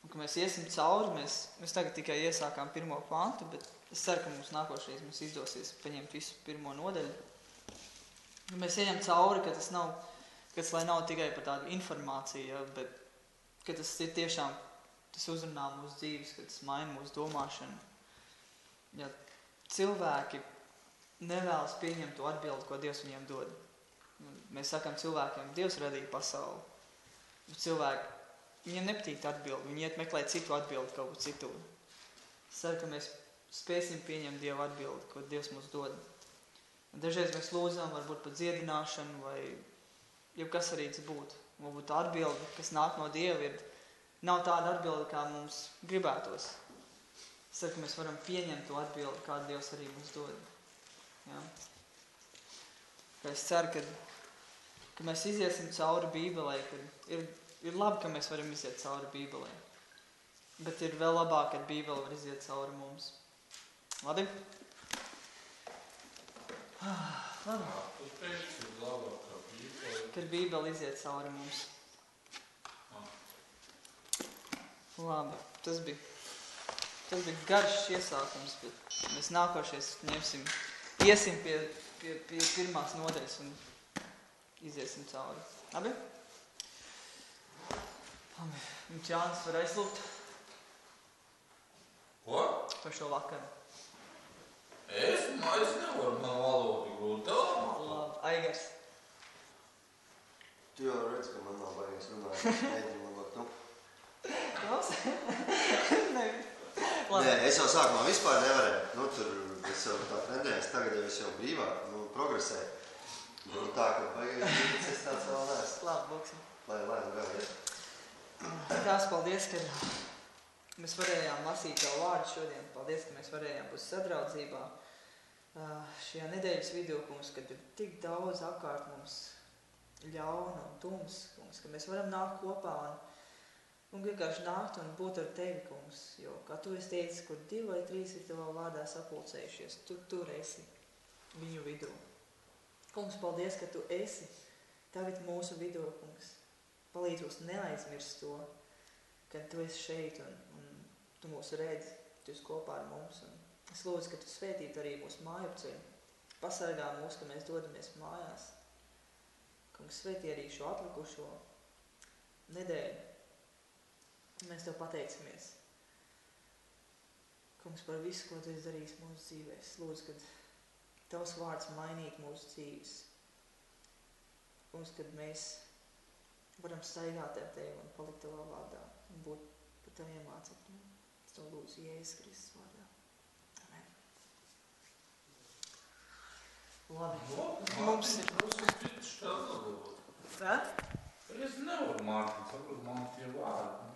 Un, ka mēs iesim cauri, mēs, mēs tagad tikai iesākām pirmo pantu, bet es ceru, ka mums nākošais mums izdosies paņemt visu pirmo nodaļu. Un mēs ejam cauri, ka tas nav, ka tas nav tikai par tādu informāciju, ja, bet ka tas ir tiešām, tas uzrunā mūsu dzīves, ka tas maina mūsu domāšanu. Ja cilvēki nevēlas pieņemt to atbildi, ko Dievs viņiem dod. Mēs sakām cilvēkiem, Dievs radīja pasauli. Bet cilvēki Viņiem nepatīk tā atbilde. Viņi iet meklēt citu atbildi kaut kur citur. Es ceru, ka mēs spēsim pieņemt Dieva atbildi, ko Dievs mums dod. Un dažreiz mēs lūdzam, varbūt par dziedināšanu, vai jebkas arī tas būtu. Varbūt tā atbilde, kas nāk no Dieva, ir, nav tāda atbilde, kā mums gribētos. Es ceru, ka mēs varam pieņemt to atbildi, kādu Dievs arī mums dod. Ja? Es ceru, ka, ka mēs iziesim cauri Bībelē, ir, ir labi, ka mēs varam iziet cauri Bībelē. Bet ir vēl labāk, kad Bībele var iziet cauri mums. Labi? Ah, Labi. Kad Bībele iziet cauri mums. Labi, tas bija. Tas bija garš iesākums, bet mēs nākošais ņemsim, iesim pie, pie, pie pirmās nodaļas un iziesim cauri. Labi? Labi. Un Čāns var aizlūgt Ko? par šo vakaru. Es, nu, es nevaru, man valoda grūti. Labi, Aigars. Tu jau redz, ka man nav baigās runāt. Mēģinu labāk, nu. Klaus? Nē. Nē, Labi. es jau sākumā vispār nevarēju. Nu, tur es jau tā trendējos, tagad jau es jau brīvāk, nu, progresēju. Nu, tā, ka baigās, es tāds vēl neesmu. Labi, lūksim. Lai, lai, nu, gāja. Tās paldies, ka mēs varējām lasīt Tavu vārdu šodien. Paldies, ka mēs varējām būt sadraudzībā. Šajā nedēļas vidū, kungs, kad ir tik daudz apkārt mums ļauna un tums, kungs, ka mēs varam nākt kopā un, un vienkārši nākt un būt ar Tevi, kungs. Jo, kā Tu esi teicis, kur divi vai trīs ir Tavā vārdā sapulcējušies, Tu tur esi viņu vidū. Kungs, paldies, ka Tu esi tagad mūsu vidū, kungs. Palīdz mums neaizmirst to, ka tu esi šeit un, un tu mūs redzi, tu esi kopā ar mums. Un es lūdzu, ka tu svētītu arī mūsu māju ceļu. Pasargā mūs, ka mēs dodamies mājās. Kungs, svētī arī šo atlikušo nedēļu. Mēs tev pateicamies. Kungs, par visu, ko tu esi darījis mūsu dzīvēs. Lūdzu, ka tavs vārds mainītu mūsu dzīves. Kungs, kad mēs varam staigāt ar tevi un palikt tavā vārdā un būt par taviem mācekļiem. Es to lūdzu Jēzus Kristus vārdā. Amen. Labi. Mums ir. Mums. Nē? Es nevaru mācīt, varbūt man tie vārdi